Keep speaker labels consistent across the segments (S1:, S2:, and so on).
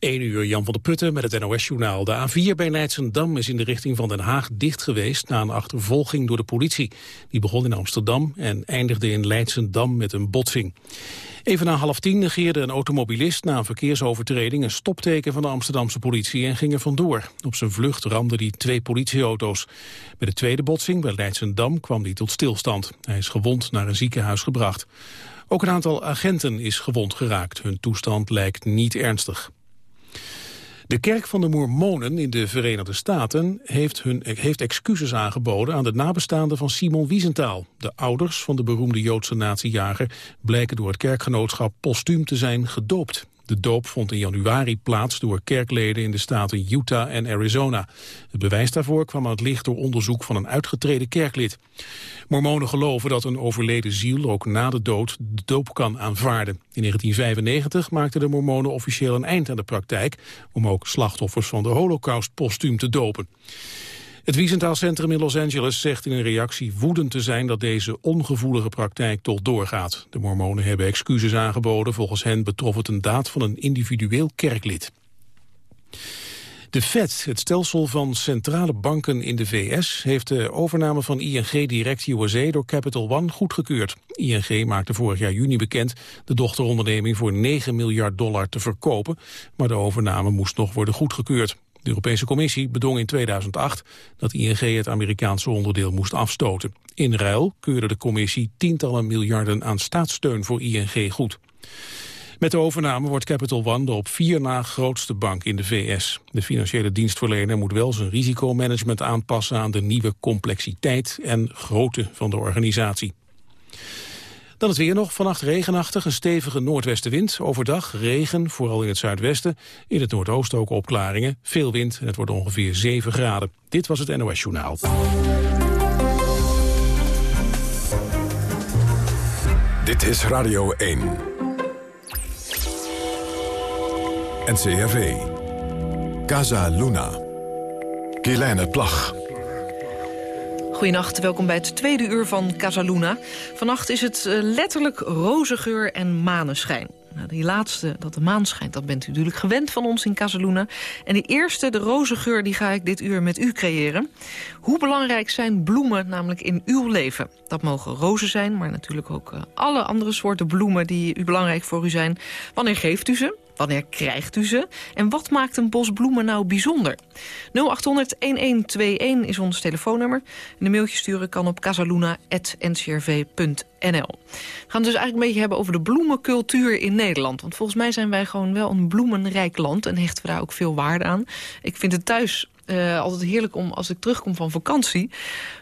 S1: 1 uur Jan van der Putten met het NOS-journaal. De A4 bij Leidsendam is in de richting van Den Haag dicht geweest... na een achtervolging door de politie. Die begon in Amsterdam en eindigde in Leidsendam met een botsing. Even na half tien negeerde een automobilist na een verkeersovertreding... een stopteken van de Amsterdamse politie en ging er vandoor. Op zijn vlucht ramde hij twee politieauto's. Bij de tweede botsing bij Leidsendam kwam hij tot stilstand. Hij is gewond naar een ziekenhuis gebracht. Ook een aantal agenten is gewond geraakt. Hun toestand lijkt niet ernstig. De kerk van de Mormonen in de Verenigde Staten heeft, hun, heeft excuses aangeboden aan de nabestaanden van Simon Wiesenthal. De ouders van de beroemde Joodse natiejager blijken door het kerkgenootschap postuum te zijn gedoopt. De doop vond in januari plaats door kerkleden in de staten Utah en Arizona. Het bewijs daarvoor kwam aan het licht door onderzoek van een uitgetreden kerklid. Mormonen geloven dat een overleden ziel ook na de dood de doop kan aanvaarden. In 1995 maakten de mormonen officieel een eind aan de praktijk... om ook slachtoffers van de holocaust postuum te dopen. Het Wiesenthal Centrum in Los Angeles zegt in een reactie woedend te zijn dat deze ongevoelige praktijk tot doorgaat. De mormonen hebben excuses aangeboden. Volgens hen betrof het een daad van een individueel kerklid. De Fed, het stelsel van centrale banken in de VS, heeft de overname van ING Direct USA door Capital One goedgekeurd. ING maakte vorig jaar juni bekend de dochteronderneming voor 9 miljard dollar te verkopen, maar de overname moest nog worden goedgekeurd. De Europese Commissie bedong in 2008 dat ING het Amerikaanse onderdeel moest afstoten. In ruil keurde de Commissie tientallen miljarden aan staatssteun voor ING goed. Met de overname wordt Capital One de op vier na grootste bank in de VS. De financiële dienstverlener moet wel zijn risicomanagement aanpassen aan de nieuwe complexiteit en grootte van de organisatie. Dan het weer nog. Vannacht regenachtig, een stevige noordwestenwind. Overdag regen, vooral in het zuidwesten. In het noordoosten ook opklaringen. Veel wind en het wordt ongeveer 7 graden. Dit was het NOS Journaal.
S2: Dit is Radio 1. NCRV. Casa Luna. Kielijne Plag.
S3: Goedenacht, welkom bij het tweede uur van Casaluna. Vannacht is het eh, letterlijk roze geur en maneschijn. Nou, die laatste, dat de maan schijnt, dat bent u natuurlijk gewend van ons in Casaluna. En die eerste, de roze geur, die ga ik dit uur met u creëren. Hoe belangrijk zijn bloemen namelijk in uw leven? Dat mogen rozen zijn, maar natuurlijk ook uh, alle andere soorten bloemen... die u belangrijk voor u zijn. Wanneer geeft u ze? Wanneer krijgt u ze? En wat maakt een bos bloemen nou bijzonder? 0800-1121 is ons telefoonnummer. En de mailtje sturen kan op casaluna.ncrv.nl. We gaan het dus eigenlijk een beetje hebben over de bloemencultuur in Nederland. Want volgens mij zijn wij gewoon wel een bloemenrijk land... en hechten we daar ook veel waarde aan. Ik vind het thuis uh, altijd heerlijk om als ik terugkom van vakantie.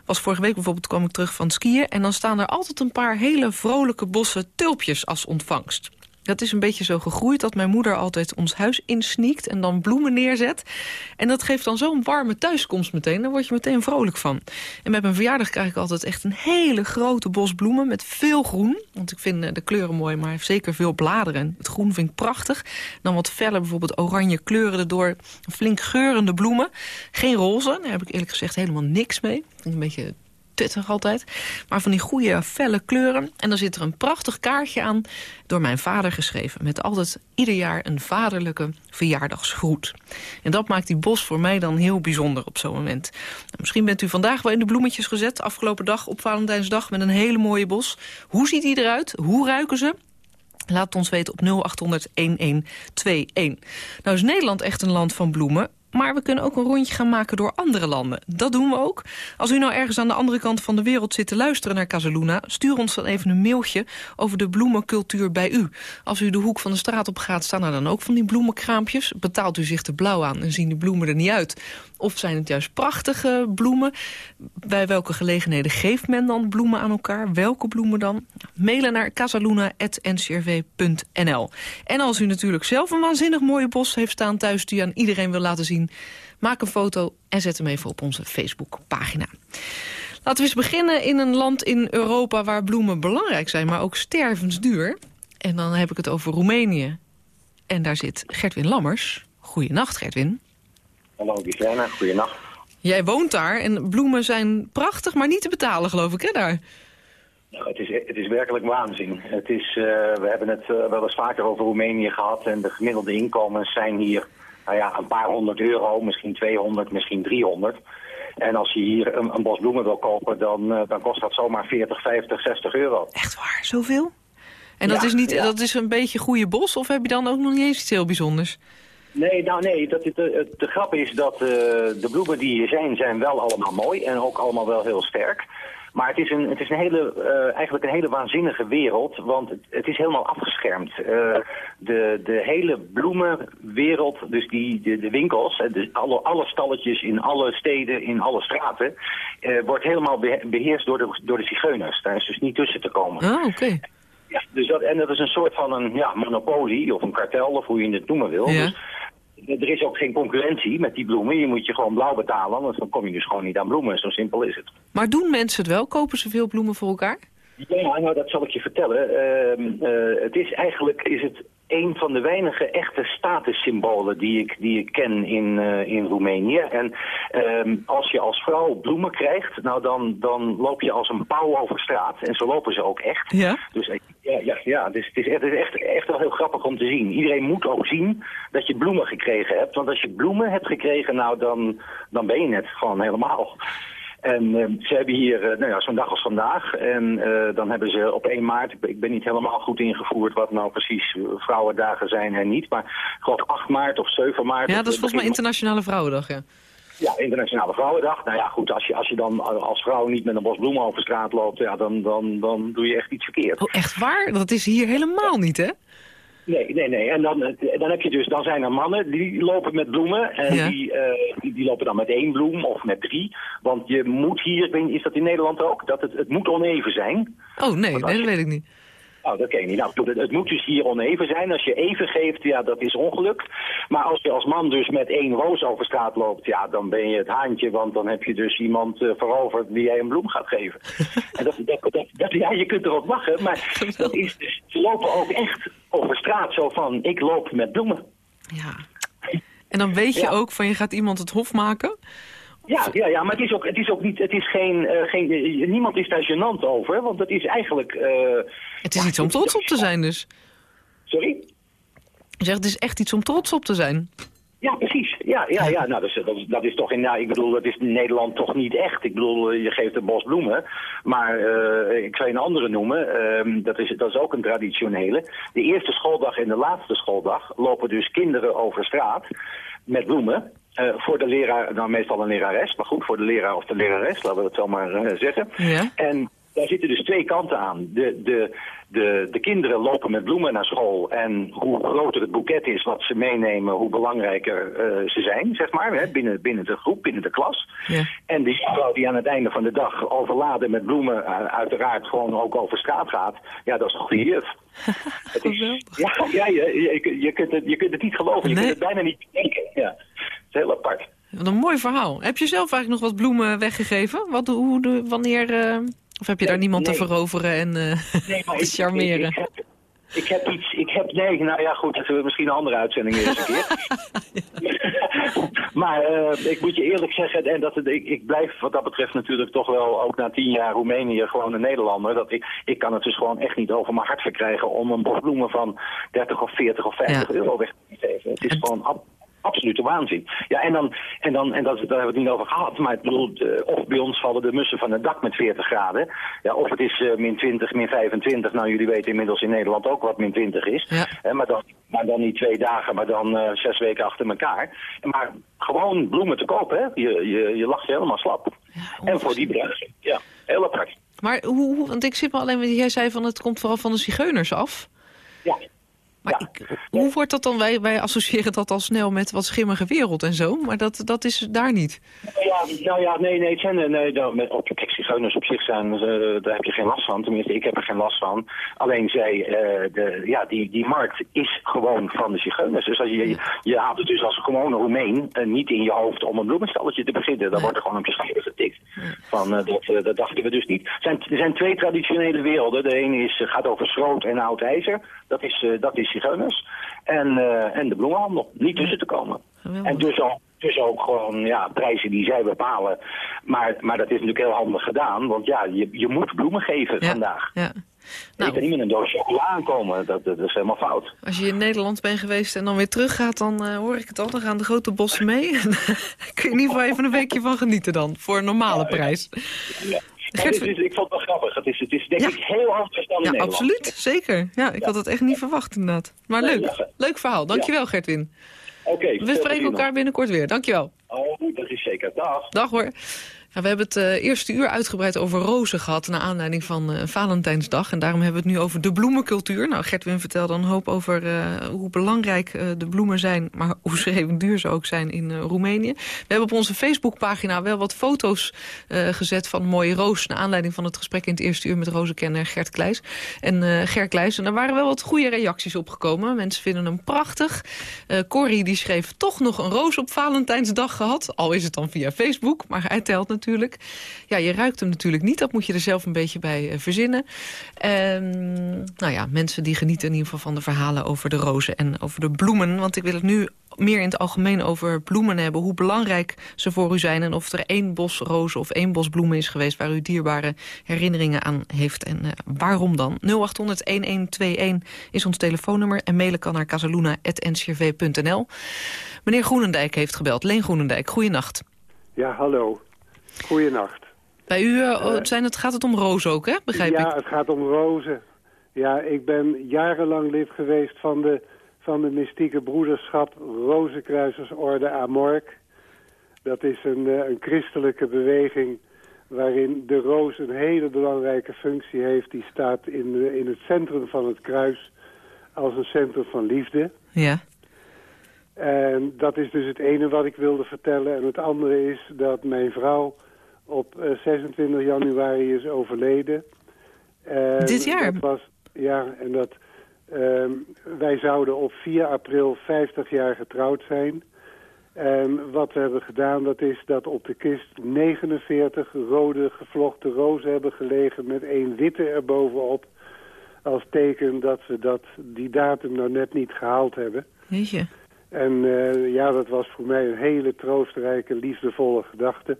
S3: Was vorige week bijvoorbeeld kwam ik terug van skiën... en dan staan er altijd een paar hele vrolijke bossen tulpjes als ontvangst. Dat is een beetje zo gegroeid dat mijn moeder altijd ons huis insneakt... en dan bloemen neerzet. En dat geeft dan zo'n warme thuiskomst meteen. Daar word je meteen vrolijk van. En met mijn verjaardag krijg ik altijd echt een hele grote bos bloemen... met veel groen. Want ik vind eh, de kleuren mooi, maar zeker veel bladeren. Het groen vind ik prachtig. Dan wat felle, bijvoorbeeld oranje kleuren erdoor. Flink geurende bloemen. Geen roze, daar heb ik eerlijk gezegd helemaal niks mee. Een beetje pittig altijd. Maar van die goede felle kleuren. En dan zit er een prachtig kaartje aan door mijn vader geschreven. Met altijd ieder jaar een vaderlijke verjaardagsgroet. En dat maakt die bos voor mij dan heel bijzonder op zo'n moment. Nou, misschien bent u vandaag wel in de bloemetjes gezet. Afgelopen dag op Valentijnsdag met een hele mooie bos. Hoe ziet die eruit? Hoe ruiken ze? Laat ons weten op 0800-1121. Nou is Nederland echt een land van bloemen. Maar we kunnen ook een rondje gaan maken door andere landen. Dat doen we ook. Als u nou ergens aan de andere kant van de wereld zit te luisteren naar Casaluna... stuur ons dan even een mailtje over de bloemencultuur bij u. Als u de hoek van de straat op gaat, staan er dan ook van die bloemenkraampjes. Betaalt u zich er blauw aan en zien die bloemen er niet uit? Of zijn het juist prachtige bloemen? Bij welke gelegenheden geeft men dan bloemen aan elkaar? Welke bloemen dan? Mailen naar casaluna.ncrv.nl En als u natuurlijk zelf een waanzinnig mooie bos heeft staan thuis... die aan iedereen wil laten zien, maak een foto en zet hem even op onze Facebookpagina. Laten we eens beginnen in een land in Europa waar bloemen belangrijk zijn... maar ook stervensduur. En dan heb ik het over Roemenië. En daar zit Gertwin Lammers. Goedenacht, Gertwin.
S4: Hallo Giselle, goeienacht.
S3: Jij woont daar en bloemen zijn prachtig, maar niet te betalen geloof ik hè daar?
S4: Nou, het, is, het is werkelijk waanzin. Het is, uh, we hebben het uh, wel eens vaker over Roemenië gehad en de gemiddelde inkomens zijn hier nou ja, een paar honderd euro, misschien 200, misschien 300. En als je hier een, een bos bloemen wil kopen, dan, uh, dan kost dat zomaar 40, 50, 60 euro.
S3: Echt waar? Zoveel? En dat,
S4: Ja,
S3: is niet,
S4: ja.
S3: dat is een beetje goede bos of heb je dan ook nog niet eens iets heel bijzonders?
S4: Nee, nou nee, dat, de, de, de grap is dat eh, de bloemen die hier zijn, zijn wel allemaal mooi en ook allemaal wel heel sterk. Maar het is, een, het is een hele, eh, eigenlijk een hele waanzinnige wereld, want het, het is helemaal afgeschermd. Eh, de, de hele bloemenwereld, dus die, de, de winkels, dus alle, alle stalletjes in alle steden, in alle straten, wordt helemaal behe- beheerst door de, door de zigeuners. Daar is dus niet tussen te komen.
S3: Ah, oké.
S4: Ja, dus dat, en dat is een soort van een ja, monopolie of een kartel of hoe je het noemen wil.
S3: Ja.
S4: Dus er is ook geen concurrentie met die bloemen. Je moet je gewoon blauw betalen, want dan kom je dus gewoon niet aan bloemen. Zo simpel is het.
S3: Maar doen mensen het wel? Kopen ze veel bloemen voor elkaar?
S4: Ja, nou dat zal ik je vertellen. Ehm, eh, het is eigenlijk is het een van de weinige echte statussymbolen die ik, die ik ken in, eh, in Roemenië. En ehm, als je als vrouw bloemen krijgt, nou dan, dan loop je als een pauw over straat. En zo lopen ze ook echt.
S3: Ja.
S4: Dus eh, ja, ja, ja het is, het is, echt, het is echt, echt wel heel grappig om te zien. Iedereen moet ook zien dat je bloemen gekregen hebt. Want als je bloemen hebt gekregen, nou dan, dan ben je het gewoon helemaal. En eh, ze hebben hier eh, nou ja, zo'n dag als vandaag. En eh, dan hebben ze op 1 maart, ik ben, niet helemaal goed ingevoerd wat nou precies eh, vrouwendagen zijn en niet. Maar ik geloof 8 maart of 7 maart.
S3: Ja, dat is volgens mij Internationale Vrouwendag, ja.
S4: ja, Internationale Vrouwendag. Nou ja, goed, als je, als je dan als vrouw niet met een bos bloemen over straat loopt, ja, dan, dan, dan doe je echt iets verkeerd.
S3: Oh, echt waar? Dat is hier helemaal niet, hè?
S4: Nee, nee, nee. En dan, dan heb je dus, dan zijn er mannen die lopen met bloemen. En
S3: Ja.
S4: die, eh, die, die lopen dan met één bloem of met drie. Want je moet hier, is dat in Nederland ook, dat het, het moet oneven zijn.
S3: Oh, nee, nee, dat
S4: je-
S3: weet ik niet.
S4: Oh, dat ken je niet. Nou, het, het moet dus hier oneven zijn. Als je even geeft, ja, dat is ongeluk. Maar als je als man dus met één roos over straat loopt, ja, dan ben je het haantje. Want dan heb je dus iemand eh, veroverd wie jij een bloem gaat geven. en dat, dat, dat, dat- ja, je kunt erop lachen, maar dat is dus, ze lopen ook echt over straat zo van, ik loop met bloemen.
S3: Ja. En dan weet je
S4: Ja.
S3: ook van je gaat iemand het hof maken.
S4: Ja, ja, ja, maar het is ook, het is ook niet, het is geen, eh, geen eh, niemand is daar gênant over, want dat is eigenlijk... eh,
S3: Het is iets om trots op te zijn dus.
S4: Sorry?
S3: Je zegt, het is echt iets om trots op te zijn.
S4: Ja, precies. Ja, ja, ja. Nou, dat, is, dat, is, dat is toch in, nou, ik bedoel, dat is in Nederland toch niet echt. Ik bedoel, je geeft een bos bloemen. Maar ik zou een andere noemen. Ehm, dat, is, dat is ook een traditionele. De eerste schooldag en de laatste schooldag lopen dus kinderen over straat met bloemen. Eh, voor de leraar, nou meestal een lerares, maar goed, voor de leraar of de lerares, laten we het zo maar eh, zeggen.
S3: Ja.
S4: En daar zitten dus twee kanten aan. De, de, de, de kinderen lopen met bloemen naar school. En hoe groter het boeket is wat ze meenemen, hoe belangrijker eh, ze zijn, zeg maar. Hè, binnen, binnen de groep, binnen de klas.
S3: Ja.
S4: En die vrouw die aan het einde van de dag overladen met bloemen uiteraard gewoon ook over straat gaat. Ja, dat is toch de juf. Het is, ja, ja je, je, je, kunt het, je kunt het niet geloven. Je kunt het bijna niet denken. Ja. Heel apart.
S3: Wat een mooi verhaal. Heb je zelf eigenlijk nog wat bloemen weggegeven? Wat, hoe, de- wanneer... eh, of heb je daar
S4: Nee,
S3: niemand te veroveren en
S4: Nee, maar
S3: te charmeren?
S4: Ik, ik, heb, ik heb iets, ik heb, nee, nou ja goed, dat is misschien een andere uitzending eens een keer. maar eh, ik moet je eerlijk zeggen, en dat het, ik, ik blijf wat dat betreft natuurlijk toch wel, ook na tien jaar Roemenië, gewoon een Nederlander. Dat ik, ik kan het dus gewoon echt niet over mijn hart verkrijgen om een bos bloemen van 30 of 40 of 50
S3: Ja.
S4: euro weg te geven. Het is
S3: En-
S4: gewoon absolute waanzin. Ja, en dan, en dan, en dat, daar hebben we het niet over gehad, maar ik bedoel, eh, of bij ons vallen de mussen van het dak met 40 graden. Ja, of het is eh, min 20, min 25. Nou, jullie weten inmiddels in Nederland ook wat min 20 is.
S3: Ja.
S4: Hè, maar, dan, maar dan niet twee dagen, maar dan eh, zes weken achter elkaar. Maar gewoon bloemen te kopen, hè? Je, je, je lacht je helemaal slap. en voor die prijs. Ja, heel apart.
S3: Maar hoe, hoe- want ik zit me alleen met, jij zei van het komt vooral van de zigeuners af.
S4: Ja.
S3: Maar
S4: Ja.
S3: ik, hoe wordt dat dan, wij, wij associëren dat al snel met wat schimmige wereld en zo, maar dat, dat is daar niet.
S4: Ja, nou ja, nee, nee, het zijn, eh, nee, met, op, kijk, zigeuners op zich zijn, eh, daar heb je geen last van. Tenminste, ik heb er geen last van. Alleen zij, eh, de, ja, die, die markt is gewoon van de zigeuners. Dus als je, je, je haalt het dus als gewone Roemeen niet in je hoofd om een bloemenstalletje te beginnen. Dan
S3: Nee.
S4: wordt er gewoon op je schijven getikt. Van, dat, dat dachten we dus niet. Er zijn, er zijn twee traditionele werelden. De ene is, gaat over schroot en oud ijzer. Dat is, dat is zigeuners. En, eh, en de bloemenhandel. Niet tussen te komen.
S3: Geweldig.
S4: En dus al, Dus ook gewoon ja, prijzen die zij bepalen. Maar, maar dat is natuurlijk heel handig gedaan. Want ja, je, je moet bloemen geven vandaag.
S3: Ja.
S4: Nou, je kan niet met een doos chocola aankomen. Dat, dat is helemaal fout.
S3: Als je in Nederland bent geweest en dan weer teruggaat, dan uh, hoor ik het al. Dan gaan de grote bossen mee. Kun je in ieder geval even een weekje van genieten dan. Voor een normale prijs.
S4: Ja. Gert... Is, ik vond het wel grappig. Het is, het is denk ik heel anders dan in
S3: ja,
S4: Nederland.
S3: Absoluut, zeker. Ja, ik had het echt niet verwacht inderdaad. Maar leuk. Leuk verhaal. Dankjewel Gertwin.
S4: Oké. Okay,
S3: We spreken elkaar binnenkort weer. Dankjewel.
S4: Oh, dat is zeker. Dag.
S3: Dag hoor. Ja, we hebben het uh, eerste uur uitgebreid over rozen gehad... naar aanleiding van uh, Valentijnsdag. En daarom hebben we het nu over de bloemencultuur. Nou, Gertwin vertelde een hoop over uh, hoe belangrijk de bloemen zijn... maar hoe schreeuwend duur ze ook zijn in Roemenië. We hebben op onze Facebookpagina wel wat foto's gezet... van mooie roos naar aanleiding van het gesprek in het eerste uur... met rozenkenner Gert Kleijs. En Gert Kleijs, en daar waren wel wat goede reacties op gekomen. Mensen vinden hem prachtig. Corrie die schreef toch nog een roos op Valentijnsdag gehad. Al is het dan via Facebook, maar hij telt natuurlijk natuurlijk. Ja, je ruikt hem natuurlijk niet. Dat moet je er zelf een beetje bij uh, verzinnen. En, nou ja, mensen die genieten in ieder geval van de verhalen over de rozen en over de bloemen. Want ik wil het nu meer in het algemeen over bloemen hebben. Hoe belangrijk ze voor u zijn. En of er één bos rozen of één bos bloemen is geweest... waar u dierbare herinneringen aan heeft. En uh, waarom dan? 0800-1121 is ons telefoonnummer. En mailen kan naar casaluna.ncrv.nl. Meneer Groenendijk heeft gebeld. Leen Groenendijk, goeienacht.
S5: Ja, hallo. Goeienacht.
S3: Bij u uh, zijn het, gaat het om rozen ook, hè? begrijp
S5: ja,
S3: ik?
S5: Ja, het gaat om rozen. Ja, ik ben jarenlang lid geweest van de, van de mystieke broederschap Rozenkruisersorde Amork. Dat is een, een christelijke beweging waarin de roos een hele belangrijke functie heeft. Die staat in, in het centrum van het kruis als een centrum van liefde.
S3: Ja.
S5: En dat is dus het ene wat ik wilde vertellen. En het andere is dat mijn vrouw op 26 januari is overleden.
S3: En Dit jaar?
S5: Dat was, ja, en dat... Uh, wij zouden op 4 april 50 jaar getrouwd zijn. En wat we hebben gedaan, dat is dat op de kist 49 rode gevlochten rozen hebben gelegen... met één witte erbovenop. Als teken dat we dat, die datum nou net niet gehaald hebben.
S3: Weet je?
S5: En uh, ja, dat was voor mij een hele troostrijke, liefdevolle gedachte.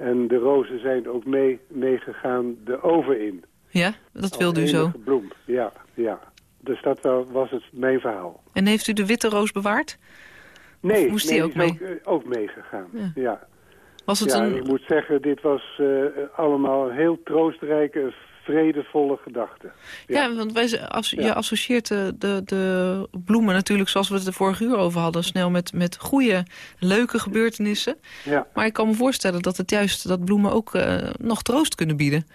S5: En de rozen zijn ook mee, meegegaan de oven in.
S3: Ja, dat wilde u zo?
S5: bloem, ja, ja. Dus dat was het mijn verhaal.
S3: En heeft u de witte roos bewaard?
S5: Nee,
S3: of moest
S5: nee,
S3: die ook mee?
S5: Ook, uh, ook meegegaan, ja. ja.
S3: Was het
S5: ja,
S3: een...
S5: ik moet zeggen, dit was uh, allemaal een heel troostrijke, vredevolle gedachte.
S3: Ja, ja want wij, als, ja. je associeert de, de, de, bloemen natuurlijk, zoals we het de vorige uur over hadden... snel met, met goede, leuke gebeurtenissen.
S5: Ja.
S3: Maar ik kan me voorstellen dat het juist dat bloemen ook uh, nog troost kunnen bieden.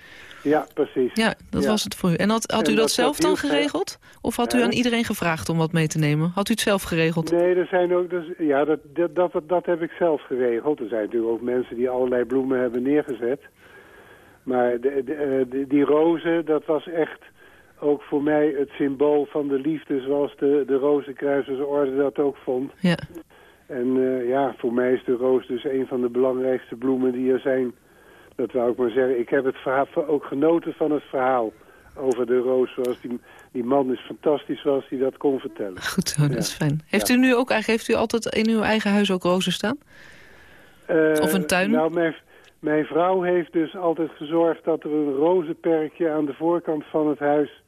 S5: Ja, precies.
S3: Ja, dat
S5: ja.
S3: was het voor u. En had, had
S5: En
S3: u dat,
S5: dat
S3: zelf dan geregeld? Of had u aan iedereen gevraagd om wat mee te nemen? Had u het zelf geregeld?
S5: Nee, er zijn ook, dus, ja, dat, dat, dat, dat heb ik zelf geregeld. Er zijn natuurlijk ook mensen die allerlei bloemen hebben neergezet. Maar de, de, de, die rozen, dat was echt ook voor mij het symbool van de liefde... zoals de, de Rozenkruisersorde dat ook vond.
S3: Ja.
S5: En uh, ja, voor mij is de roos dus een van de belangrijkste bloemen die er zijn. Dat wou ik maar zeggen. Ik heb het verhaal, ook genoten van het verhaal over de roos. Zoals die, die man is fantastisch zoals hij dat kon vertellen.
S3: Goed zo, dat ja. is fijn. Heeft u nu ook eigenlijk, heeft u altijd in uw eigen huis ook rozen staan?
S5: Uh,
S3: of een tuin?
S5: Nou, mijn, mijn vrouw heeft dus altijd gezorgd dat er een rozenperkje aan de voorkant van het huis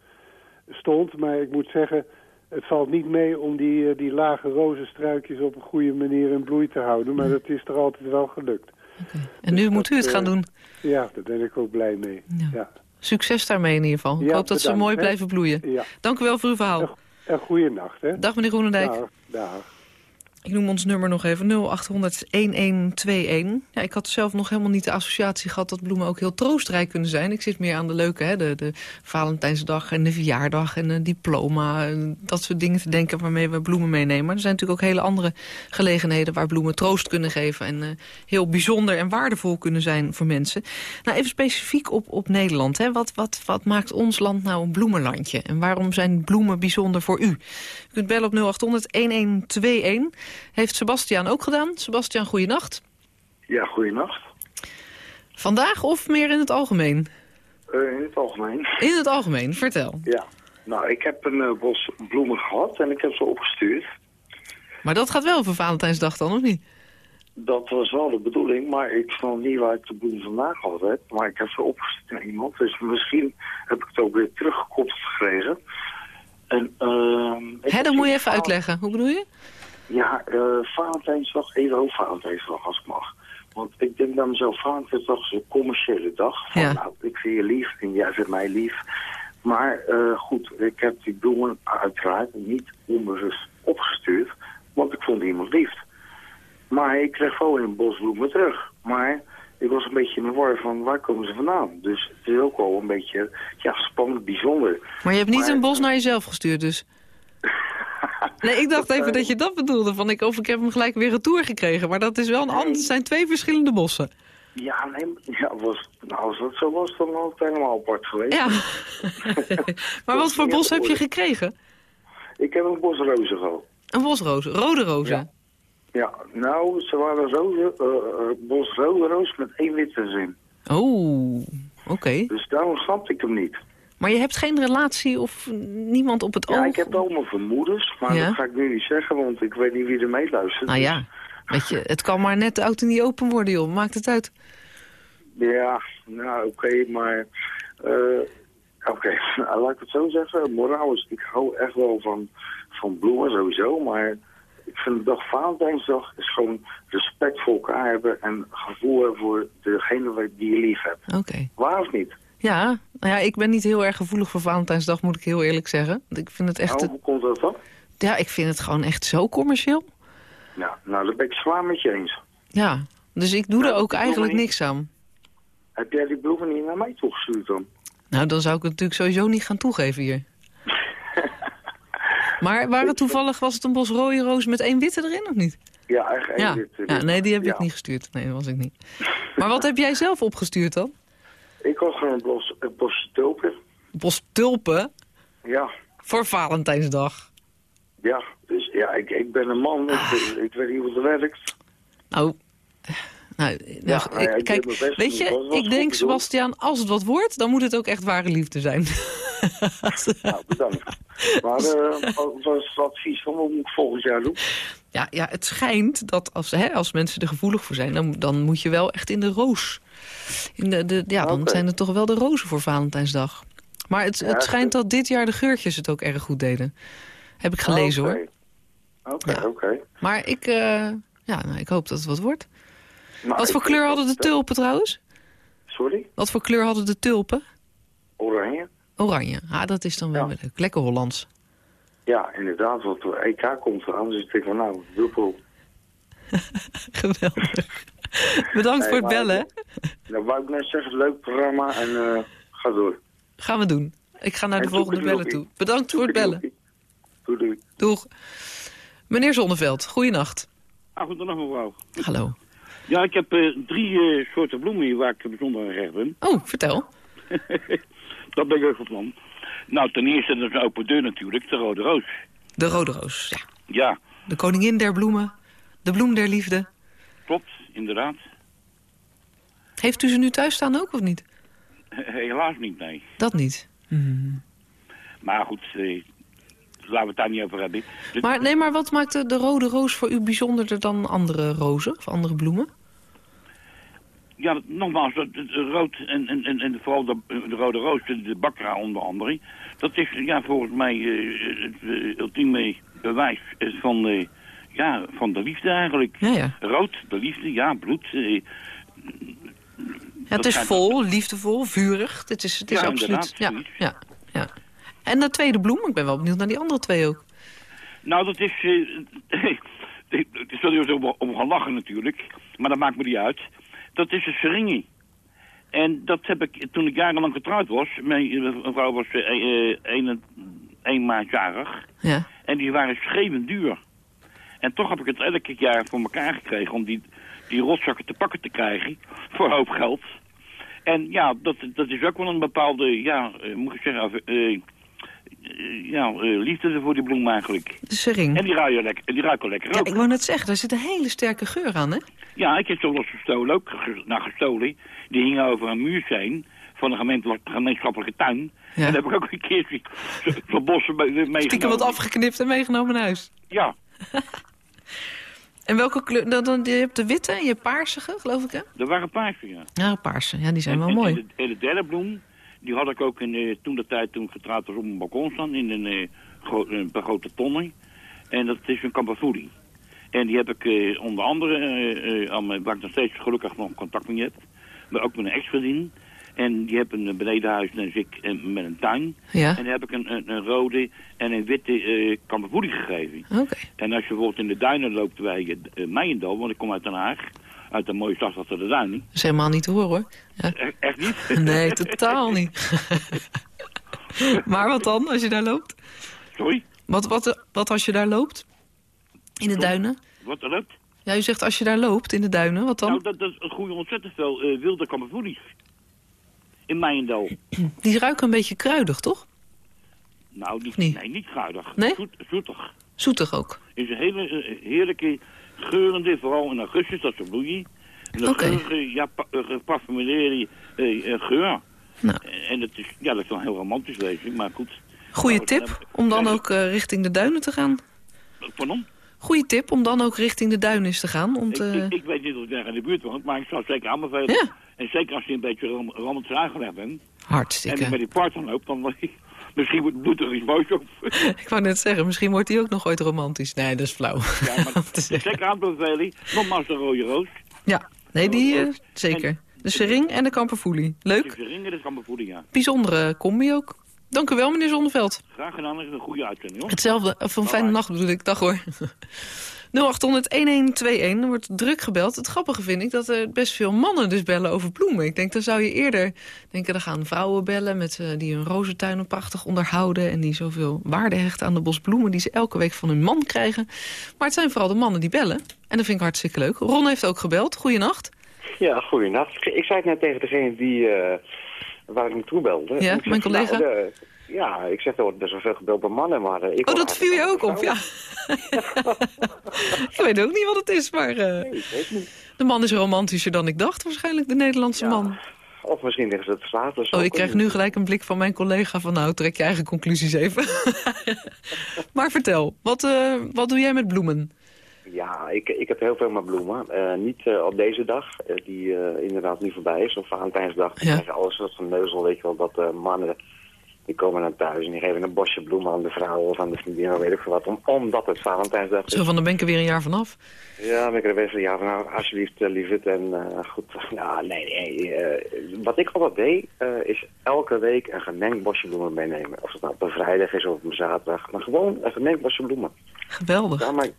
S5: stond. Maar ik moet zeggen, het valt niet mee om die, uh, die lage rozenstruikjes op een goede manier in bloei te houden. Maar dat is er altijd wel gelukt.
S3: Okay. En nu dus moet dat, u het gaan doen?
S5: Uh, ja, daar ben ik ook blij mee.
S3: Ja.
S5: ja.
S3: Succes daarmee in ieder geval. Ik
S5: ja,
S3: hoop dat
S5: bedankt,
S3: ze mooi
S5: hè?
S3: blijven bloeien.
S5: Ja.
S3: Dank u wel voor uw verhaal.
S5: Een, een goede nacht, hè?
S3: Dag meneer Groenendijk.
S5: Dag, dag.
S3: Ik noem ons nummer nog even, 0800-1121. Ja, ik had zelf nog helemaal niet de associatie gehad dat bloemen ook heel troostrijk kunnen zijn. Ik zit meer aan de leuke, hè, de, de Valentijnsdag en de verjaardag en een diploma. En dat soort dingen te denken waarmee we bloemen meenemen. Maar er zijn natuurlijk ook hele andere gelegenheden waar bloemen troost kunnen geven. En uh, heel bijzonder en waardevol kunnen zijn voor mensen. Nou, even specifiek op, op Nederland. Hè. Wat, wat, wat maakt ons land nou een bloemenlandje? En waarom zijn bloemen bijzonder voor u? Kunt bellen op 0800-1121. Heeft Sebastiaan ook gedaan. Sebastiaan, goeienacht.
S6: Ja, goeienacht.
S3: Vandaag of meer in het algemeen?
S6: Uh, in het algemeen.
S3: In het algemeen, vertel.
S6: Ja, nou, ik heb een uh, bos bloemen gehad en ik heb ze opgestuurd.
S3: Maar dat gaat wel voor Valentijnsdag dan, of niet?
S6: dat was wel de bedoeling, maar ik snap niet waar ik de bloem vandaan gehad heb. Maar ik heb ze opgestuurd naar iemand, dus misschien heb ik het ook weer teruggekoppeld gekregen. En, ehm,
S3: Hè, dat moet je even uitleggen. Hoe bedoel je?
S6: Ja, eh Valentijnsdag, even over Valentijnsdag als ik mag. Want ik denk bij mezelf, Valentijnsdag is een commerciële dag. Van,
S3: Ja.
S6: nou, ik vind je lief en jij vindt mij lief. Maar eh, goed, ik heb die bloemen uiteraard niet onbewust opgestuurd, want ik vond iemand lief. Maar ik kreeg gewoon een bos bloemen terug. Maar ik was een beetje in de war van waar komen ze vandaan. Dus het is ook wel een beetje ja, spannend, bijzonder.
S3: Maar je hebt niet
S6: Maar-
S3: een bos naar jezelf gestuurd dus? Nee, ik dacht even dat je dat bedoelde. Van ik, of ik heb hem gelijk weer retour gekregen. Maar dat is wel een ander. Het zijn twee verschillende bossen.
S6: Ja, nee, ja, was, nou, als dat zo was, dan was het helemaal apart geweest.
S3: Ja. maar wat voor bos heb je gekregen?
S6: Ik heb een bos rozen gehad.
S3: Een bosrozen. Rode rozen.
S6: Ja, nou, ze waren rozen, eh, eh, bos rode roos met één witte zin.
S3: Oh, oké.
S6: Dus daarom snapte ik hem niet.
S3: Maar je hebt geen relatie of niemand op het
S6: Ja,
S3: oog?
S6: ik heb mijn vermoedens, maar
S3: Ja?
S6: dat ga ik nu niet zeggen, want ik weet niet wie er meeluistert.
S3: Nou ja, weet je, het kan maar net oud en niet open worden, joh. Maakt het uit.
S6: Dus, ja, nou oké, maar... eh, oké, nou, laat ik het zo zeggen. Moraal is, ik hou echt wel van, van bloemen sowieso, maar... Ik vind de dag Valentijnsdag is gewoon respect voor elkaar hebben en gevoel hebben voor degene die je lief hebt.
S3: Oké.
S6: Waar of niet?
S3: Ja, nou ja, ik ben niet heel erg gevoelig voor Valentijnsdag, moet ik heel eerlijk zeggen. Ik vind het echt,
S6: Nou, hoe komt dat dan?
S3: ja, ik vind het gewoon echt zo commercieel.
S6: Ja, nou, dat ben ik zwaar met je eens.
S3: Ja, dus ik doe
S6: Nou,
S3: er ook eigenlijk niks aan.
S6: Heb jij die bloemen niet naar mij toegestuurd dan?
S3: Nou, dan zou ik het natuurlijk sowieso niet gaan toegeven hier. Maar waren toevallig, was het een bos rode roos met één witte erin of niet?
S6: Ja, echt één
S3: Ja,
S6: wit, eh,
S3: ja nee, die heb ik
S6: Ja.
S3: niet gestuurd. Nee, dat was ik niet. Maar wat heb jij zelf opgestuurd dan?
S6: Ik had gewoon een bos, een bosje tulpen.
S3: Bos tulpen
S6: Ja,
S3: voor Valentijnsdag.
S6: ja. Dus ja, ik, ik ben een man.
S3: Ah.
S6: Ik, ik weet niet hoe het werkt.
S3: Nou, nou, nou,
S6: ja,
S3: ik-
S6: ik
S3: kijk, weet je, ik denk
S6: bedoeld.
S3: Sebastiaan, als het wat wordt, dan moet het ook echt ware liefde zijn.
S6: Nou, bedankt. Maar eh, wat was het advies van wat moet ik volgend jaar doen?
S3: ja, ja, het schijnt dat als, hè, als mensen er gevoelig voor zijn, dan, dan moet je wel echt in de roos. In de, de, ja, dan zijn het toch wel de rozen voor Valentijnsdag. Maar het, het schijnt dat dit jaar de geurtjes het ook erg goed deden. Heb ik gelezen hoor.
S6: Oké, oké.
S3: Maar ik, eh, ja, nou, ik hoop dat het wat wordt.
S6: Nou,
S3: Wat voor kleur hadden de tulpen trouwens?
S6: Sorry?
S3: Wat voor kleur hadden de tulpen?
S6: Oranje?
S3: Oranje. Ah, dat is dan wel
S6: Ja.
S3: leuk. Lekker Hollands.
S6: Ja, inderdaad. Want de EK komt eraan. Dus ik denk van nou, dubbel.
S3: Geweldig. Bedankt voor het bellen.
S6: Nou, wou ik net zeggen, leuk programma en eh, ga door.
S3: Gaan we doen. Ik ga naar de
S6: En
S3: volgende bellen toe. Bedankt voor het bellen.
S6: Doei, doei.
S3: Doeg. Meneer Zonneveld, goeienacht.
S7: Ah, goedendag mevrouw.
S3: Hallo.
S7: Ja, ik heb eh, drie eh, soorten bloemen hier waar ik bijzonder aan gehecht ben.
S3: Oh, vertel.
S7: dat ben ik ook van plan. Nou, ten eerste, dat is een open deur natuurlijk, de rode roos.
S3: De rode roos, ja.
S7: Ja,
S3: De koningin der bloemen. De bloem der liefde.
S7: klopt, inderdaad.
S3: Heeft u ze nu thuis staan ook of niet?
S7: Helaas niet, nee.
S3: Dat niet.
S7: Maar goed, eh, laten we het daar niet over hebben. De-
S3: Maar, nee, maar wat maakt de, de rode roos voor u bijzonderder dan andere rozen of andere bloemen?
S7: Ja, nogmaals, het rood en, en, en, vooral de, de rode roos, de, de bakra onder andere. Dat is ja, volgens mij eh, het eh, ultieme bewijs van, ja, van de liefde eigenlijk.
S3: Ja, ja.
S7: Rood, de liefde, ja, bloed.
S3: ja het is vol, liefdevol, vurig. Het is, het is absoluut. Ja, ja, ja. En de tweede bloem, ik ben wel benieuwd naar die andere twee ook.
S7: Nou, dat is... het is wel eens om, om gaan lachen natuurlijk, maar dat maakt me niet uit. Dat is een seringie. En dat heb ik toen ik jarenlang getrouwd was. Mijn eh, vrouw was eh, eh, een, een maand jarig.
S3: Ja.
S7: En die waren schreeuwend duur. En toch heb ik het elke jaar voor elkaar gekregen om die, die rotzakken te pakken te krijgen. Voor een hoop geld. En ja, dat, dat is ook wel een bepaalde, ja, moet ik zeggen, ja, eh, liefde voor die bloem eigenlijk.
S3: De sering.
S7: En die ruiken lekker, die ruiken lekker
S3: Ja,
S7: ook.
S3: ik wou net zeggen, daar zit een hele sterke geur aan, hè?
S7: Ja, ik heb zo wel eens gestolen, ook ge- gestolen. Die hingen over een muursteen van een gemeenschappelijke tuin.
S3: Ja.
S7: En daar heb ik ook een keer zo- zo'n bossen mee- meegenomen.
S3: Stiekem wat afgeknipt en meegenomen naar huis.
S7: Ja,
S3: En welke kleur? Dan, dan, je hebt de witte en je paarsige, geloof ik, hè?
S7: Er waren paarse, ja.
S3: Ja, paarse. Ja, die zijn
S7: En-
S3: wel
S7: en-
S3: mooi.
S7: En de, en de derde bloem, die had ik ook in, eh, toen de tijd toen getrouwd was op mijn balkon staan in een, eh, gro een paar grote tonnen. En dat is een kamperfoelie. En die heb ik eh, onder andere, eh, eh, aan mijn- waar ik nog steeds gelukkig nog contact mee heb, maar ook met een ex-vriendin. En die heb een benedenhuis en ik eh, met een tuin.
S3: Ja,
S7: En daar heb ik een, een, een rode en een witte eh kamperfoelie gegeven. En als je bijvoorbeeld in de duinen loopt bij uh, Meijendal, want ik kom uit Den Haag, uit een mooie stad achter de duinen.
S3: Dat is helemaal niet te horen, hoor. Ja.
S7: Echt, echt niet?
S3: Nee, totaal niet. maar wat dan, als je daar loopt?
S7: Sorry?
S3: Wat, wat, wat als je daar loopt? In de duinen?
S7: Wat er loopt?
S3: Ja, u zegt als je daar loopt, in de duinen, wat dan?
S7: Nou, dat, dat groeien ontzettend veel eh, wilde kamperfoelies. In Meijendal.
S3: Die ruiken een beetje kruidig, toch?
S7: Nou, niet,
S3: niet?
S7: nee, niet kruidig.
S3: Nee?
S7: Zoet, zoetig.
S3: Zoetig ook.
S7: is een hele eh, heerlijke, geurende, vooral in augustus dat ze bloeien. En een
S3: Oké.
S7: geurige, ja, pa- geparfumeerde eh, eh, geur.
S3: Nou.
S7: En dat is, ja, dat is wel heel romantisch wezen, maar goed.
S3: Goeie
S7: Nou,
S3: tip om dan ook eh, richting de duinen te gaan.
S7: Pardon?
S3: Goeie tip om dan ook richting de duinen te gaan. Om
S7: Ik,
S3: te...
S7: ik, ik weet niet of ik daar in de buurt woon, maar ik zou het zeker aanbevelen.
S3: Ja.
S7: En zeker als je een beetje rom romantisch aangelegd bent. En ik met
S3: Hartstikke.
S7: die partner loopt, dan misschien moet, moet er iets moois op.
S3: Ik wou net zeggen, misschien wordt die ook nog ooit romantisch. Nee, dat is flauw.
S7: Ja, maar zeker aan te bevelen. Nogmaals de rode roos.
S3: Ja, nee, die eh, zeker. De sering en de kamperfoelie. Leuk.
S7: De ringen, dat kan me voeden, ja.
S3: Bijzondere combi ook. Dank u wel, meneer Zonneveld.
S7: Graag gedaan, dat is een goede uitzending, hoor.
S3: Hetzelfde. Of een fijne nacht bedoel ik. Dag hoor. 0800-1121. Er wordt druk gebeld. Het grappige vind ik dat er best veel mannen dus bellen over bloemen. Ik denk, dan zou je eerder denken, er gaan vrouwen bellen... Met, eh, die hun rozentuinen prachtig onderhouden... en die zoveel waarde hechten aan de bos bloemen... die ze elke week van hun man krijgen. Maar het zijn vooral de mannen die bellen. En dat vind ik hartstikke leuk. Ron heeft ook gebeld. Goeienacht.
S8: Ja, goeienacht. Ik zei het net tegen degene die, eh, waar ik naartoe belde.
S3: Ja, mijn collega?
S8: nou, de- ja, ik zeg, er wordt best wel veel gebeld door mannen, maar... eh, ik
S3: Oh, dat viel je ook op, ja. ik weet ook niet wat het is, maar... eh,
S8: Nee, ik weet niet.
S3: de man is romantischer dan ik dacht, waarschijnlijk, de Nederlandse
S8: Ja.
S3: man.
S8: Of misschien liggen ze het straat.
S3: Oh, ik krijg nu gelijk een blik van mijn collega van... nou, trek je eigen conclusies even. maar vertel, wat, eh, wat doe jij met bloemen?
S8: Ja, ik, ik heb heel veel met bloemen. Niet op deze dag, die inderdaad nu voorbij is. Of Valentijnsdag.
S3: Ja.
S8: alles wat van neuzel, weet je wel. Dat mannen, die komen naar thuis en die geven een bosje bloemen aan de vrouw of aan de vriendin, of weet ik veel wat. Om, omdat het Valentijnsdag is.
S3: Zo van, dan ben ik er weer een jaar vanaf.
S8: Ja, dan ben ik er best wel ja van, nou, alsjeblieft, uh, lieverd. En eh, goed, ja, nee, nee. eh, wat ik altijd deed, eh, is elke week een gemengd bosje bloemen meenemen. Of het nou op een vrijdag is of op een zaterdag. Maar gewoon een gemengd bosje bloemen.
S3: Geweldig.
S8: Daarmee,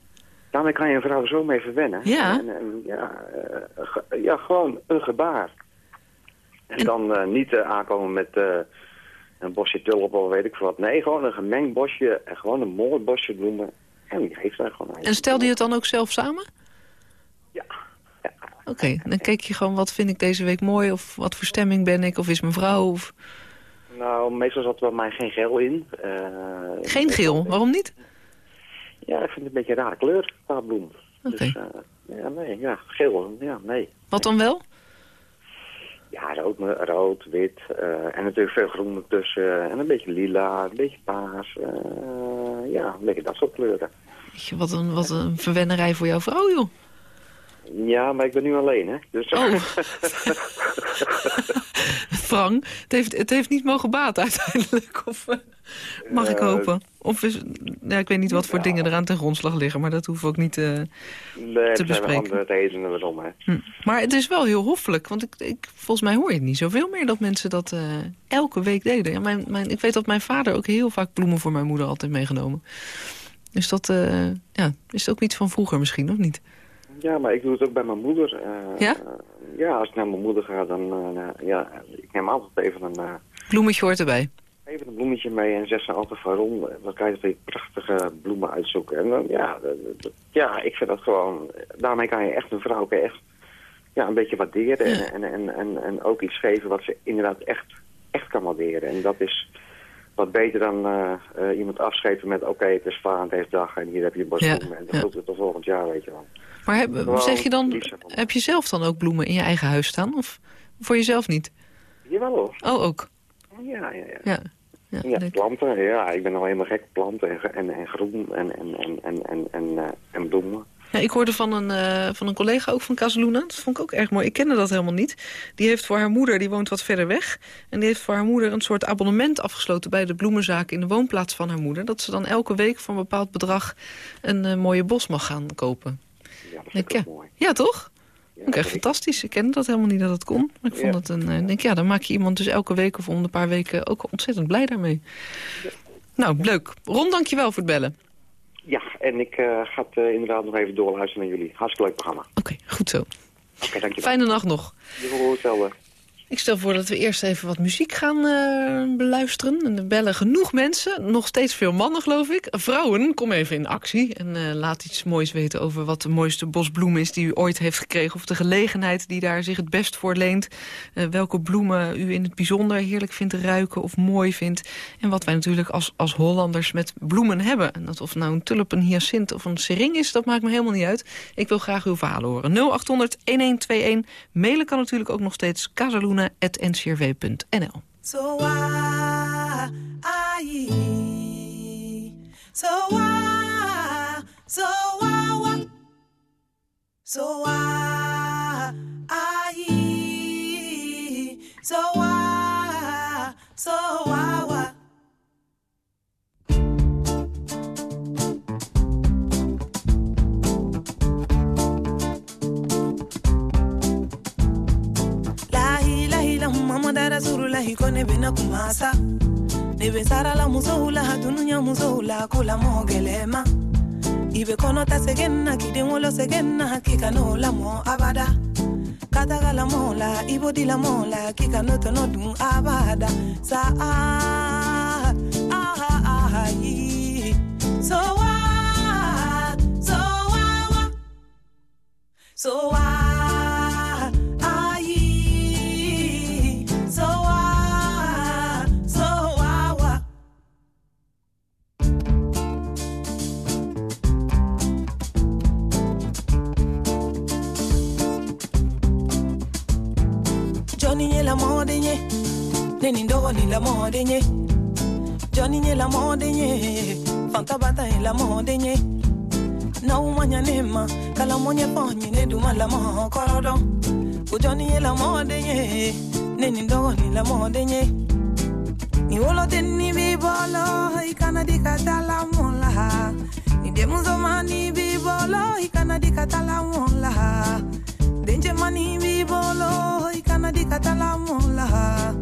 S8: daarmee kan je een vrouw zo mee verwennen.
S3: Ja.
S8: En, en, ja, eh, ja, gewoon een gebaar. En, dan eh, niet eh, aankomen met eh, een bosje tulpen of weet ik wat. Nee, gewoon een gemengd bosje en gewoon een mooi bosje bloemen. En die geeft daar gewoon aan.
S3: En stelde je het dan ook zelf samen?
S8: Ja. ja.
S3: Oké, dan keek je gewoon, wat vind ik deze week mooi? Of wat voor stemming ben ik? Of is mijn vrouw? Of...
S8: Nou, meestal zat er bij mij geen geel in. Eh,
S3: Geen geel, waarom niet?
S8: Ja, ik vind het een beetje een rare kleur, paardbloem.
S3: Oké.
S8: Dus, eh, ja, nee, ja, geel, ja, nee.
S3: Wat dan wel?
S8: Ja, rood, rood wit eh, en natuurlijk veel groen ertussen. En een beetje lila, een beetje paars. eh, ja, een beetje dat soort kleuren.
S3: Wat een, wat een verwennerij voor jouw vrouw, joh.
S8: Ja, maar ik ben nu alleen, hè. Dus,
S3: Oh. Frank, het heeft, het heeft niet mogen baten uiteindelijk. Of, eh, mag ik hopen? Of is, ja, ik weet niet wat voor dingen eraan ten grondslag liggen, maar dat hoeven we ook niet...
S8: nee,
S3: te bespreken.
S8: andere redenen waarom, hè.
S3: hm. Maar het is wel heel hoffelijk, want ik, ik, volgens mij hoor je het niet zoveel meer dat mensen dat eh, elke week deden. Ja, mijn, mijn, ik weet dat mijn vader ook heel vaak bloemen voor mijn moeder altijd meegenomen. Dus dat ja, is ook iets van vroeger misschien, of niet?
S8: Ja, maar ik doe het ook bij mijn moeder.
S3: Ja?
S8: Ja, als ik naar mijn moeder ga, dan... eh, nou, ja, ik neem altijd even een... eh,
S3: Bloemetje hoort erbij.
S8: Even een bloemetje mee en zegt ze altijd van Ron, wat kan je twee prachtige bloemen uitzoeken. En dan, ja, ja, ik vind dat gewoon, daarmee kan je echt een vrouw kan echt ja, een beetje waarderen en, en, en, en, en ook iets geven wat ze inderdaad echt, echt kan waarderen. En dat is wat beter dan eh, eh, iemand afschepen met oké, het is Valentijnsdag en hier heb je een
S3: Ja,
S8: bloemen en dan
S3: ja.
S8: groet het tot volgend jaar, weet je wel.
S3: Maar heb,
S8: Gewoon
S3: zeg je dan, heb je zelf dan ook bloemen in je eigen huis staan? Of voor jezelf niet?
S8: Jawel hoor.
S3: Oh, ook.
S8: Ja, ja, ja.
S3: Ja. Ja,
S8: planten. Ja, ik ben al helemaal gek planten en, en, en groen en, en, en, en, en, en, eh, en bloemen.
S3: Ja, ik hoorde van een, eh, van een collega ook van Casaluna. Dat vond ik ook erg mooi. Ik kende dat helemaal niet. Die heeft voor haar moeder, die woont wat verder weg... en die heeft voor haar moeder een soort abonnement afgesloten... bij de bloemenzaak in de woonplaats van haar moeder. Dat ze dan elke week voor een bepaald bedrag... een eh, mooie bos mag gaan kopen.
S8: Ja, dat vind ik mooi.
S3: ja, toch?
S8: Ja,
S3: Ook echt
S8: dat
S3: fantastisch. Ik kende dat helemaal niet dat het kon. Maar ik vond
S8: Ja.
S3: het een... eh, denk, ja, dan maak je iemand dus elke week of om een paar weken... ook ontzettend blij daarmee. Nou, leuk. Ron, dank je wel voor het bellen.
S8: Ja, en ik eh, ga het eh, inderdaad nog even doorluisteren naar jullie. Hartstikke leuk programma.
S3: Oké, goed zo.
S8: Oké, dankjewel.
S3: Fijne nacht nog.
S8: Je hetzelfde.
S3: Ik stel voor dat we eerst even wat muziek gaan eh, beluisteren. En er bellen genoeg mensen. Nog steeds veel mannen, geloof ik. Vrouwen, kom even in actie. En eh, laat iets moois weten over wat de mooiste bosbloem is... die u ooit heeft gekregen. Of de gelegenheid die daar zich het best voor leent. Eh, welke bloemen u in het bijzonder heerlijk vindt ruiken of mooi vindt. En wat wij natuurlijk als, als Hollanders met bloemen hebben. En dat of nou een tulp, een hyacint of een sering is... dat maakt me helemaal niet uit. Ik wil graag uw verhalen horen. 0800-1121. Mailen kan natuurlijk ook nog steeds casaluna.ncrw.nl.
S9: So why, aye, so so so so so rasulullahi ko ne bena kumasa ne be sarala la dunuya musow la ko la mo gɛlɛma i be kɔnɔta sɛgɛn na kiden wolo sɛgɛn lamɔ abada. Ka taga lamɔ la i bodi lamɔ la kika n'o tɔnɔ dun abada. Sa ah, ah, ah, ah, yi. so wa so wa so Neni ndogo ni la mode nye Johnny nye la mode nye Fanta bata nye la mode nye Na umanya nema Kala monye ponye ne duma la mo korodo Johnny nye la mode nye Neni ni la mode nye Ni wolo teni bi bolo Ikana di katala mola. Ni demuzo mani bi bolo Ikana di katala mola. Denje mani bi bolo ikana di katala mola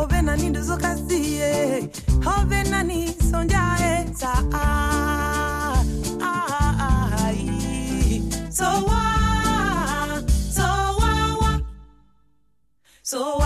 S9: obe nani duzo kasiye nani sonjae sa ah, ah, so wa so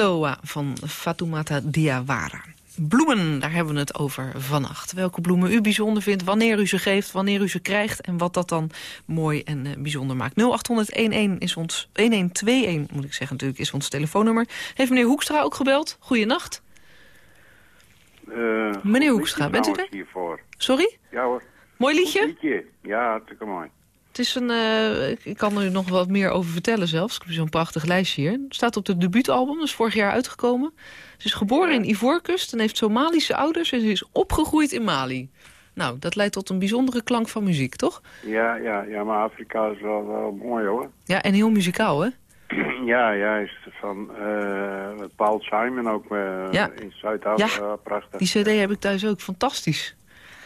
S3: Soa van Fatoumata Diawara. Bloemen, daar hebben we het over vannacht. Welke bloemen u bijzonder vindt, wanneer u ze geeft, wanneer u ze krijgt... en wat dat dan mooi en eh, bijzonder maakt. 0800-11 is ons, 1121 moet ik zeggen natuurlijk, is ons telefoonnummer. Heeft meneer Hoekstra ook gebeld? Goeienacht.
S10: Eh,
S3: Meneer Hoekstra, bent u
S10: trouwens Hiervoor.
S3: Sorry?
S10: Ja hoor.
S3: Mooi liedje?
S10: liedje. Ja, hartstikke mooi.
S3: Is een, eh, ik- kan er nog wat meer over vertellen zelfs. Ik heb zo'n prachtig lijstje hier. Het staat op het debuutalbum, dat is vorig jaar uitgekomen. Ze is geboren in Ivoorkust en heeft Somalische ouders... en ze is opgegroeid in Mali. Nou, dat leidt tot een bijzondere klank van muziek, toch?
S10: Ja, ja, ja, maar Afrika is wel, wel mooi hoor.
S3: Ja, en heel muzikaal, hè?
S10: Ja, juist. Van eh, Paul Simon ook eh,
S3: Ja.
S10: in Zuid-Afrika.
S3: Ja,
S10: prachtig.
S3: Die cd heb ik thuis ook. Fantastisch.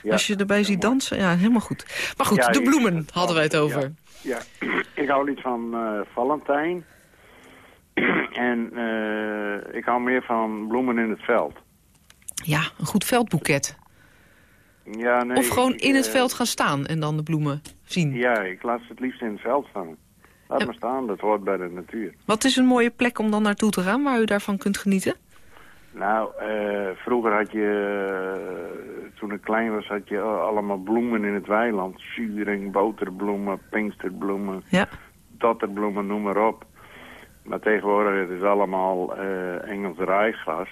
S10: Ja,
S3: Als je erbij ziet dansen, ja, helemaal goed. Maar goed, de bloemen hadden wij het over.
S10: Ja, ik hou niet van eh, Valentijn. en eh, ik hou meer van bloemen in het veld.
S3: Ja, een goed veldboeket.
S10: Ja, nee,
S3: of gewoon
S10: ik,
S3: in het
S10: eh,
S3: veld gaan staan en dan de bloemen zien.
S10: Ja, ik laat ze het liefst in het veld staan. Laat maar staan, dat hoort bij de natuur.
S3: Wat is een mooie plek om dan naartoe te gaan waar u daarvan kunt genieten?
S10: Nou, eh, vroeger had je, eh, toen ik klein was, had je allemaal bloemen in het weiland. Zuring, boterbloemen, pinksterbloemen,
S3: Ja.
S10: dotterbloemen, noem maar op. Maar tegenwoordig het is allemaal eh Engels rijgras.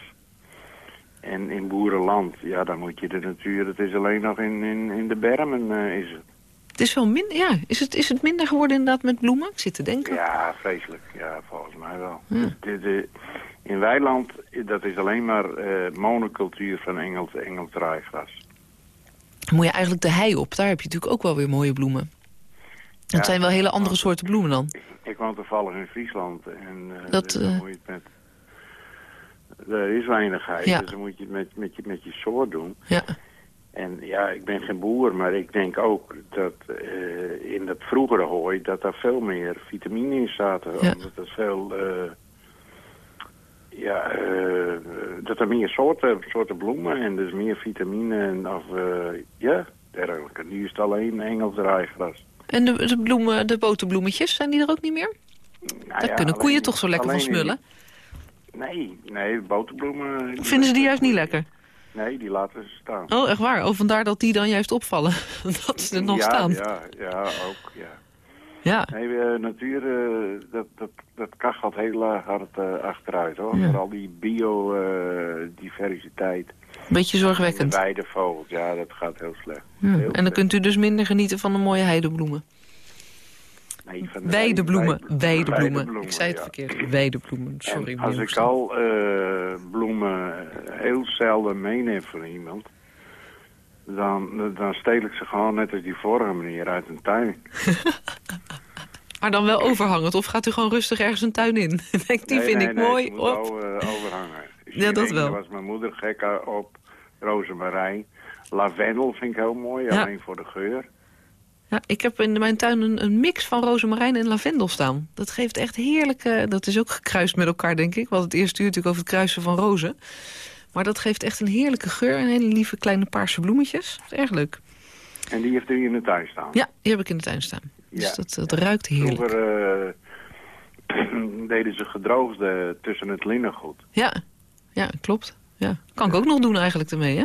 S10: En in boerenland, ja, dan moet je de natuur... Het is alleen nog in, in, in de bermen, is het.
S3: Het is wel minder, ja. Is het, is het minder geworden inderdaad met bloemen? Ik zit te denken.
S10: Ja, vreselijk. Ja, volgens mij wel.
S3: Ja.
S10: De, de, in weiland, dat is alleen maar eh, monocultuur van Engels, Engels.
S3: Dan moet je eigenlijk de hei op. Daar heb je natuurlijk ook wel weer mooie bloemen. Het
S10: Ja.
S3: zijn wel hele andere soorten bloemen dan.
S10: Ik woon toevallig in Friesland en eh,
S3: Dat,
S10: dus
S3: eh,
S10: moet je het met... Er is weinig
S3: Ja.
S10: dus dan moet je het met, met, je, met je soort doen.
S3: Ja.
S10: En ja, ik ben geen boer, maar ik denk ook dat in dat vroegere hooi... dat daar veel meer vitamine in zaten.
S3: Ja.
S10: Omdat er veel... ja, eh, dat er meer soorten, soorten bloemen en dus meer vitamine en of... eh, ja, dergelijke. Nu is het alleen Engels rijgras.
S3: En de, de, bloemen, de boterbloemetjes, zijn die er ook niet meer?
S10: Nou
S3: Daar
S10: ja,
S3: kunnen koeien toch zo lekker van
S10: in-
S3: smullen?
S10: Nee, nee, boterbloemen...
S3: Vinden ze die juist niet lekker?
S10: Nee, die laten ze staan.
S3: Oh, echt waar? Oh, vandaar dat die dan juist opvallen. dat ze er nog
S10: ja,
S3: staan.
S10: Ja, ja, ook, ja.
S3: Ja.
S10: Nee, eh, natuur, eh, dat, dat, dat kachelt heel erg hard eh, achteruit, hoor.
S3: Ja.
S10: Vooral die biodiversiteit.
S3: Beetje
S10: De
S3: zorgwekkend.
S10: weidevogels, ja, dat gaat heel slecht.
S3: Ja.
S10: Heel
S3: En dan
S10: slecht.
S3: kunt u dus minder genieten van de mooie heidebloemen.
S10: Nee, van de
S3: Weidebloemen.
S10: weide-
S3: Weidebloemen.
S10: weidebloemen,
S3: Ik zei het
S10: ja.
S3: verkeerd. Weidebloemen. Sorry,
S10: En als ik al eh, bloemen heel zelden meeneem van iemand... Dan, dan steel ik ze gewoon net als die vorige meneer uit een tuin.
S3: Maar dan wel overhangend. Of gaat u gewoon rustig ergens een tuin in? Denk, die
S10: Nee,
S3: vind
S10: nee,
S3: ik
S10: nee,
S3: mooi.
S10: ze moet eh, overhangen.
S3: Ja, dat wel.
S10: was mijn moeder gek op. Rozemarijn. Lavendel vind ik heel mooi,
S3: Ja.
S10: alleen voor de geur.
S3: Ja, ik heb in mijn tuin een, een mix van rozemarijn en lavendel staan. Dat geeft echt heerlijke... Dat is ook gekruist met elkaar, denk ik. Want het eerste uur natuurlijk over het kruisen van rozen. Maar dat geeft echt een heerlijke geur. En hele lieve kleine paarse bloemetjes. Dat is erg leuk.
S10: En die heeft u in de tuin staan.
S3: Ja, die heb ik in de tuin staan. Dus
S10: Ja.
S3: dat, dat ruikt heerlijk.
S10: Vroeger eh, deden ze gedroogde tussen het linnengoed.
S3: Ja, ja klopt. Ja. Kan ik ook nog doen eigenlijk ermee, hè?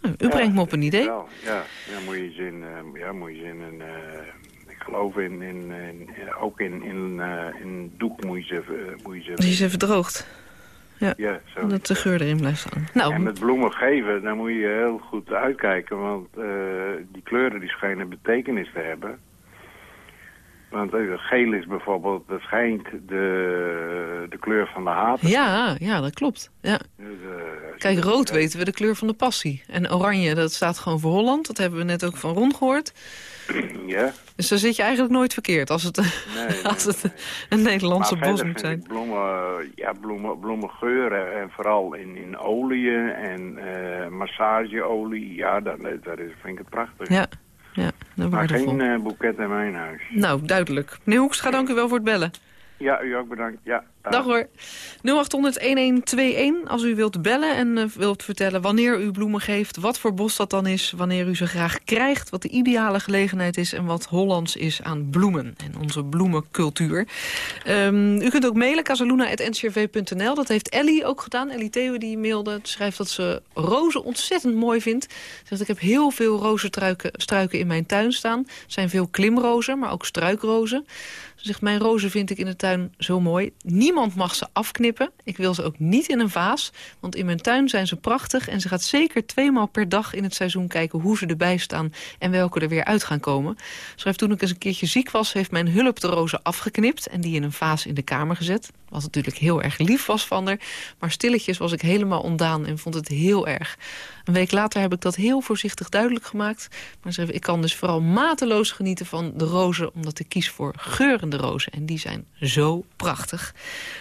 S3: Nou, u brengt me op een idee.
S10: Wel, ja, ja, moet je zin, eh, ja, moet je zin in, eh, ik geloof in, in, ook in, in, in doek moet je ze, moet je ze
S3: Die is even droogd. Ja,
S10: Ja,
S3: dat de geur erin blijft staan. Nou,
S10: En met bloemen geven, dan moet je heel goed uitkijken, want eh, die kleuren die schijnen betekenis te hebben. Want eh, geel is bijvoorbeeld, dat schijnt de, de kleur van de haat.
S3: ja, ja, dat klopt. Ja.
S10: Dus, eh,
S3: Kijk, rood weten we de kleur van de passie. En oranje, dat staat gewoon voor Holland. Dat hebben we net ook van Ron gehoord.
S10: Ja,
S3: Dus daar zit je eigenlijk nooit verkeerd als het,
S10: nee,
S3: als het
S10: nee.
S3: een Nederlandse bos moet zijn.
S10: Bloemen, ja, bloemen, bloemengeuren en vooral in, in oliën en eh, massageolie. Ja, dat, dat is, vind ik het prachtig.
S3: Ja, ja, dat
S10: maar geen eh, boeket in mijn huis.
S3: Nou, duidelijk. Meneer Hoekstra, dank u wel voor het bellen.
S10: Ja, u ook bedankt. Ja,
S3: Dag hoor. 0800-1121 als u wilt bellen en eh, wilt vertellen wanneer u bloemen geeft... wat voor bos dat dan is, wanneer u ze graag krijgt... wat de ideale gelegenheid is en wat Hollands is aan bloemen... en onze bloemencultuur. Ehm, u kunt ook mailen, casaluna.ncrv.nl. Dat heeft Ellie ook gedaan. Ellie Theo die mailde, schrijft dat ze rozen ontzettend mooi vindt. Ze Zegt, ik heb heel veel rozenstruiken struiken in mijn tuin staan. Er zijn veel klimrozen, maar ook struikrozen. Ze zegt, mijn rozen vind ik in de tuin zo mooi. Niemand Niemand mag ze afknippen. Ik wil ze ook niet in een vaas, want in mijn tuin zijn ze prachtig... en ze gaat zeker tweemaal per dag in het seizoen kijken hoe ze erbij staan... en welke er weer uit gaan komen. Schrijft toen ik eens een keertje ziek was, heeft mijn hulp de rozen afgeknipt... en die in een vaas in de kamer gezet. Wat natuurlijk heel erg lief was van haar. Maar stilletjes was ik helemaal ontdaan en vond het heel erg. Een week later heb ik dat heel voorzichtig duidelijk gemaakt. Maar ze ik kan dus vooral mateloos genieten van de rozen... omdat ik kies voor geurende rozen. En die zijn zo prachtig.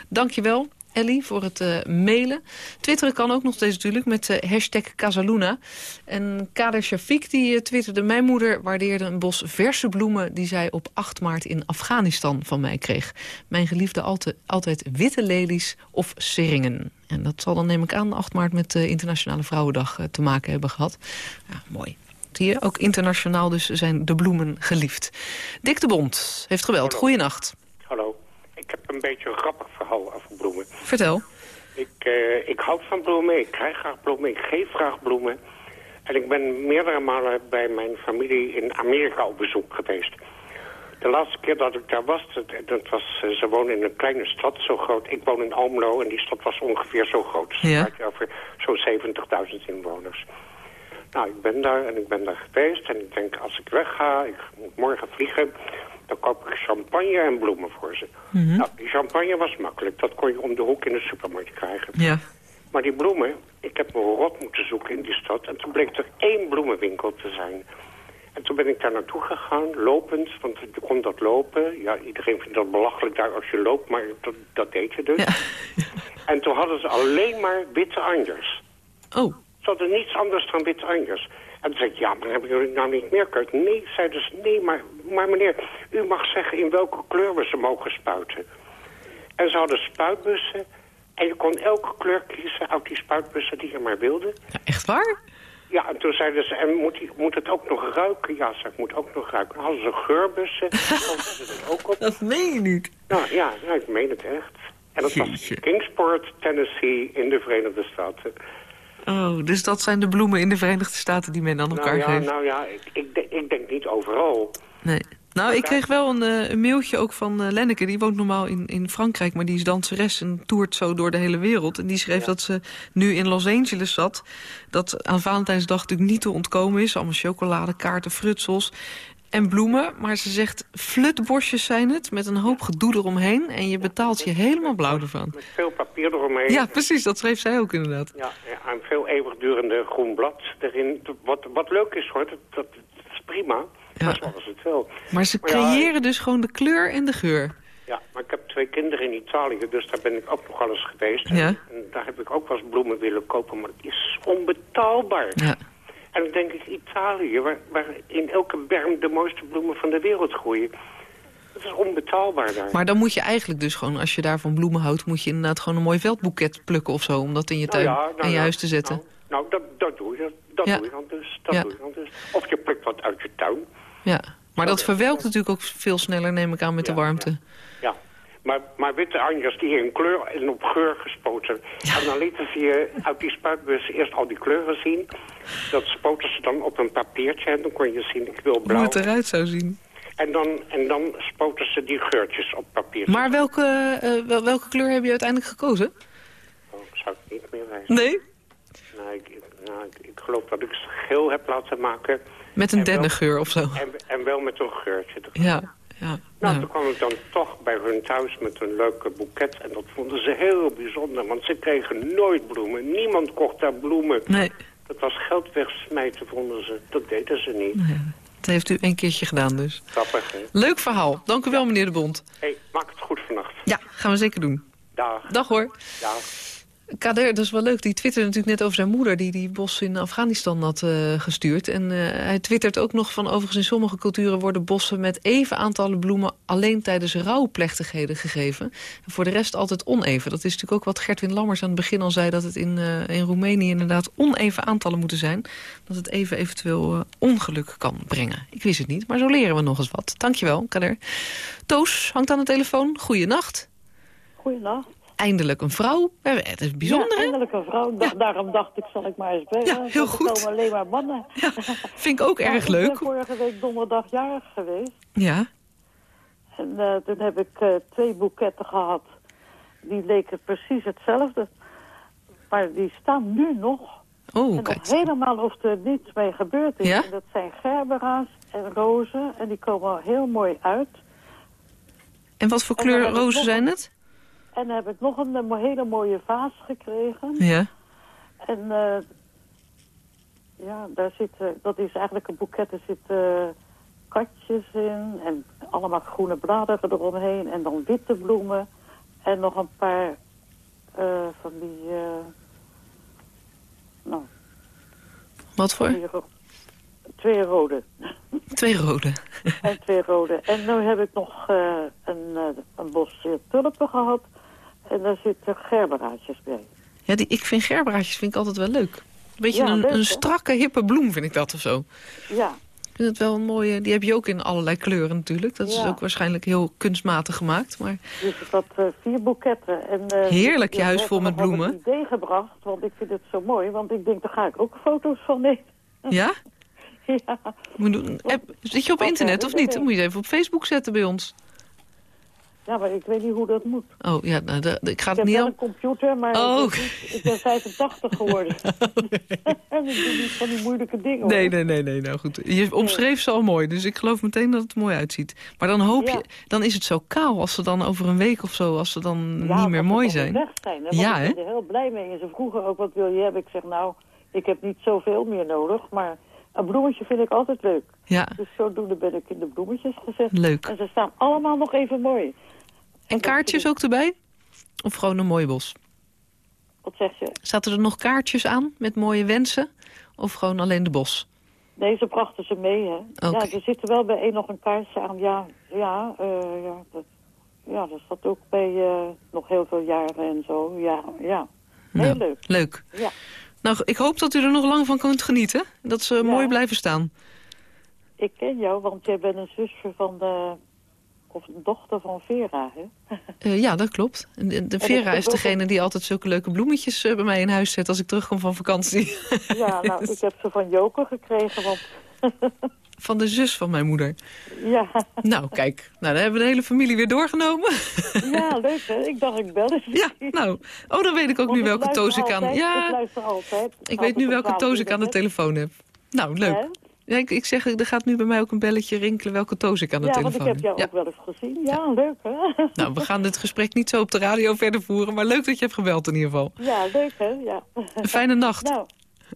S3: Dankjewel. Ellie, voor het uh, mailen. Twitteren kan ook nog steeds natuurlijk met uh, hashtag Casaluna. En Kader Shafiq die uh, twitterde... Mijn moeder waardeerde een bos verse bloemen... die zij op 8 maart in Afghanistan van mij kreeg. Mijn geliefde altijd, altijd witte lelies of seringen. En dat zal dan neem ik aan 8 maart met de Internationale Vrouwendag te maken hebben gehad. Ja, mooi. Zie je, ook internationaal dus zijn de bloemen geliefd. Dick de Bond heeft geweld. Goeienacht.
S11: Ik heb een beetje een grappig verhaal over bloemen.
S3: Vertel.
S11: Ik, uh, ik houd van bloemen, ik krijg graag bloemen, ik geef graag bloemen. En ik ben meerdere malen bij mijn familie in Amerika op bezoek geweest. De laatste keer dat ik daar was, dat, dat was, uh, ze wonen in een kleine stad, zo groot. Ik woon in Almelo en die stad was ongeveer zo groot. Dus
S3: ja.
S11: over zo'n 70.000 inwoners. Nou, ik ben daar en ik ben daar geweest en ik denk als ik wegga, ik moet morgen vliegen, dan koop ik champagne en bloemen voor ze.
S3: Mm -hmm.
S11: Nou, die champagne was makkelijk, dat kon je om de hoek in de supermarkt krijgen.
S3: Ja.
S11: Maar die bloemen, ik heb me rot moeten zoeken in die stad en toen bleek er één bloemenwinkel te zijn. En toen ben ik daar naartoe gegaan, lopend, want je kon dat lopen. Ja, iedereen vindt dat belachelijk daar als je loopt, maar dat, dat deed je dus.
S3: Ja.
S11: En toen hadden ze alleen maar witte anjers.
S3: Oh.
S11: Ze hadden niets anders dan witte anjers. En toen zei ik, ja, maar hebben jullie nou niet meer keuze? Nee, zeiden ze, nee, maar, maar meneer, u mag zeggen in welke kleur we ze mogen spuiten. En ze hadden spuitbussen en je kon elke kleur kiezen uit die spuitbussen die je maar wilde.
S3: Ja, echt waar?
S11: Ja, en toen zeiden ze, en moet, die, moet het ook nog ruiken? Ja, ze moet ook nog ruiken. Dan hadden ze geurbussen, ze het ook op.
S3: Dat meen je niet.
S11: Nou ja, ja, ik meen het echt. En dat was Kingsport, Tennessee, in de Verenigde Staten.
S3: Oh, dus dat zijn de bloemen in de Verenigde Staten die men aan elkaar
S11: nou ja,
S3: geeft?
S11: Nou ja, ik, ik, denk, ik denk niet overal.
S3: Nee. Nou, ik kreeg wel een, uh, een mailtje ook van uh, Lenneke. Die woont normaal in, in Frankrijk, maar die is danseres en toert zo door de hele wereld. En die schreef ja. dat ze nu in Los Angeles zat. Dat aan Valentijnsdag natuurlijk niet te ontkomen is. Allemaal chocolade, kaarten, frutsels en bloemen. Maar ze zegt, flutbosjes zijn het, met een hoop gedoe eromheen. En je betaalt je helemaal blauw ervan.
S11: Met veel papier eromheen.
S3: Ja, precies, dat schreef zij ook inderdaad.
S11: Ja, en veel eeuwigdurende groen blad erin. Wat, wat leuk is hoor, dat, dat, dat is prima.
S3: Ja.
S11: Maar zo was het wel.
S3: Maar ze
S11: Maar
S3: creëren
S11: ja,
S3: dus gewoon de kleur en de geur.
S11: Ja, maar ik heb twee kinderen in Italië, dus daar ben ik ook nog eens geweest.
S3: Ja.
S11: En, en daar heb ik ook wel eens bloemen willen kopen, maar het is onbetaalbaar.
S3: Ja.
S11: En dan denk ik, Italië, waar, waar in elke berm de mooiste bloemen van de wereld groeien. Dat is onbetaalbaar daar.
S3: Maar dan moet je eigenlijk dus gewoon, als je daarvan bloemen houdt... moet je inderdaad gewoon een mooi veldboeket plukken of zo... om dat in je
S11: Nou
S3: tuin
S11: ja, nou
S3: en je huis te zetten.
S11: Nou, nou dat, dat doe je, dat
S3: Ja.
S11: doe je dan dus. Dat
S3: Ja.
S11: doe je dan dus. Of je plukt wat uit je tuin.
S3: Ja. Maar dat verwelkt natuurlijk ook veel sneller, neem ik aan, met de warmte.
S11: Ja. Maar, maar witte anjers die in kleur en op geur gespoten. En dan lieten ze je uit die spuitbus eerst al die kleuren zien. Dat spoten ze dan op een papiertje en dan kon je zien, ik wil
S3: Hoe
S11: blauw.
S3: het eruit zou zien.
S11: En dan, en dan spoten ze die geurtjes op papier.
S3: Maar welke, eh, wel- welke kleur heb je uiteindelijk gekozen?
S11: Oh, zou ik niet meer weten.
S3: Nee?
S11: Nou, ik, nou, ik, ik geloof dat ik ze geel heb laten maken.
S3: Met een dennengeur of zo.
S11: En, en wel met een geurtje. erin.
S3: Ja, ja.
S11: Nou, toen kwam ik dan toch bij hun thuis met een leuke boeket. En dat vonden ze heel bijzonder, want ze kregen nooit bloemen. Niemand kocht daar bloemen.
S3: nee,
S11: Dat was geld wegsmijten, vonden ze. Dat deden ze niet.
S3: dat heeft u een keertje gedaan dus.
S11: Grappig, hè?
S3: Leuk verhaal. Dank u wel, meneer de Bond.
S11: hey, maak het goed vannacht.
S3: Ja, gaan we zeker doen.
S11: Dag.
S3: Dag hoor.
S11: Dag.
S3: Kader, dat is wel leuk. Die twitterde natuurlijk net over zijn moeder... die die bos in Afghanistan had eh, gestuurd. En eh, hij twittert ook nog van... overigens in sommige culturen worden bossen met even aantallen bloemen... alleen tijdens rouwplechtigheden gegeven. En voor de rest altijd oneven. Dat is natuurlijk ook wat Gertwin Lammers aan het begin al zei... dat het in, eh, in Roemenië inderdaad oneven aantallen moeten zijn. Dat het even eventueel ongeluk kan brengen. Ik wist het niet, maar zo leren we nog eens wat. Dankjewel, Kader. Toos hangt aan de telefoon. Goeienacht.
S12: Goeienacht.
S3: Eindelijk een vrouw. Het is bijzonder,
S12: ja, eindelijk een vrouw. Da- Daarom dacht ik, zal ik maar eens bellen.
S3: Ja, heel
S12: er
S3: goed.
S12: komen alleen maar mannen.
S3: Vind ik ook erg
S12: Ik
S3: leuk.
S12: ben vorige week donderdag jarig geweest.
S3: Ja,
S12: En eh, toen heb ik eh, twee boeketten gehad die leken precies hetzelfde. Maar die staan nu nog.
S3: Oh,
S12: en
S3: kijk.
S12: helemaal of er niets mee gebeurd is.
S3: Ja?
S12: En dat zijn gerbera's en rozen. En die komen heel mooi uit.
S3: En wat voor
S12: En
S3: kleur
S12: ik
S3: rozen zijn het?
S12: En dan heb ik nog een, eh, hele mooie vaas gekregen.
S3: Ja.
S12: En eh, ja, daar zit, eh, dat is eigenlijk een boeket. Er zitten katjes in en allemaal groene bladeren eromheen. En dan witte bloemen. En nog een paar van die... nou,
S3: Wat voor?
S12: twee, ro- twee rode.
S3: Twee rode.
S12: en twee rode. En nu heb ik nog een, een bos tulpen gehad. En daar zitten gerberaatjes bij.
S3: Ja, die, ik vind gerberaatjes vind ik altijd wel leuk. Een beetje
S12: Ja,
S3: een,
S12: leuk,
S3: een strakke, hippe bloem vind ik dat of zo.
S12: Ja,
S3: Ik vind het wel een mooie... Die heb je ook in allerlei kleuren natuurlijk. Dat is ook waarschijnlijk heel kunstmatig gemaakt. Maar
S12: dus ik had eh, vier boeketten. En, eh,
S3: Heerlijk, je huis vol met
S12: nog wel
S3: bloemen.
S12: een idee gebracht, want ik vind het zo mooi. Want ik denk, daar ga ik ook foto's van nemen.
S3: ja?
S12: ja.
S3: Moet app- Zit je op internet of niet? Dan moet je het even op Facebook zetten bij ons.
S12: Ja, maar ik weet niet hoe dat moet.
S3: Oh, ja, nou, de- de- ik ga
S12: Ik
S3: het
S12: heb
S3: niet
S12: wel
S3: al...
S12: een computer, maar
S3: Oh.
S12: ik, ik ben 85 geworden. en ik doe niet van die moeilijke dingen. hoor.
S3: Nee, nee, nee, nee, nou goed. Je omschreef ze al mooi, dus ik geloof meteen dat het er mooi uitziet. Maar dan hoop
S12: Ja.
S3: je, dan is het zo kaal als ze dan over een week of zo, als ze dan
S12: Ja,
S3: niet meer mooi zijn.
S12: Weg zijn hè?
S3: Ja, hè?
S12: ik ben er heel blij mee. En ze vroegen ook, wat wil je hebben? Ik zeg, nou, ik heb niet zoveel meer nodig, maar een bloemetje vind ik altijd leuk.
S3: Ja,
S12: Dus zodoende ben ik in de bloemetjes gezet.
S3: Leuk.
S12: En ze staan allemaal nog even mooi.
S3: En kaartjes ook erbij? Of gewoon een mooi bos?
S12: Wat zeg je?
S3: Zaten er nog kaartjes aan met mooie wensen? Of gewoon alleen de bos?
S12: Nee, ze brachten ze mee, hè.
S3: Oké.
S12: Ja, er zit er wel bij één nog een kaartje aan. Ja, ja, eh, ja, dat, ja, dat zat ook bij eh, nog heel veel jaren en zo. Ja, ja. Heel
S3: Nou,
S12: leuk.
S3: Leuk.
S12: Ja.
S3: Nou, ik hoop dat u er nog lang van kunt genieten. Dat ze mooi blijven staan.
S12: Ik ken jou, want jij bent een zusje van de... Of dochter van Vera, hè?
S3: Eh, ja, dat klopt. En de, de Vera is degene die altijd zulke leuke bloemetjes eh, bij mij in huis zet... als ik terugkom van vakantie.
S12: Ja, nou, ik heb ze van Joker gekregen, want...
S3: Van de zus van mijn moeder.
S12: Ja,
S3: Nou, kijk. Nou, dan hebben we de hele familie weer doorgenomen.
S12: ja, leuk, hè? Ik dacht, ik bel eens.
S3: Ja, nou. Oh, dan weet ik ook
S12: Want
S3: nu welke toos ik aan...
S12: altijd, Ik
S3: Ja,
S12: luister altijd.
S3: ik weet nu welke toos ik aan de telefoon heb. Nou, leuk. Ja, ik, ik zeg, er gaat nu bij mij ook een belletje rinkelen welke toos ik aan de
S12: Ja, want
S3: telefoon
S12: ik heb jou
S3: Ja.
S12: ook wel eens gezien. Ja, leuk, hè?
S3: Nou, we gaan dit gesprek niet zo op de radio verder voeren, maar leuk dat je hebt gebeld in ieder geval.
S12: Ja, leuk, hè? Ja.
S3: Een fijne nacht.
S12: Nou,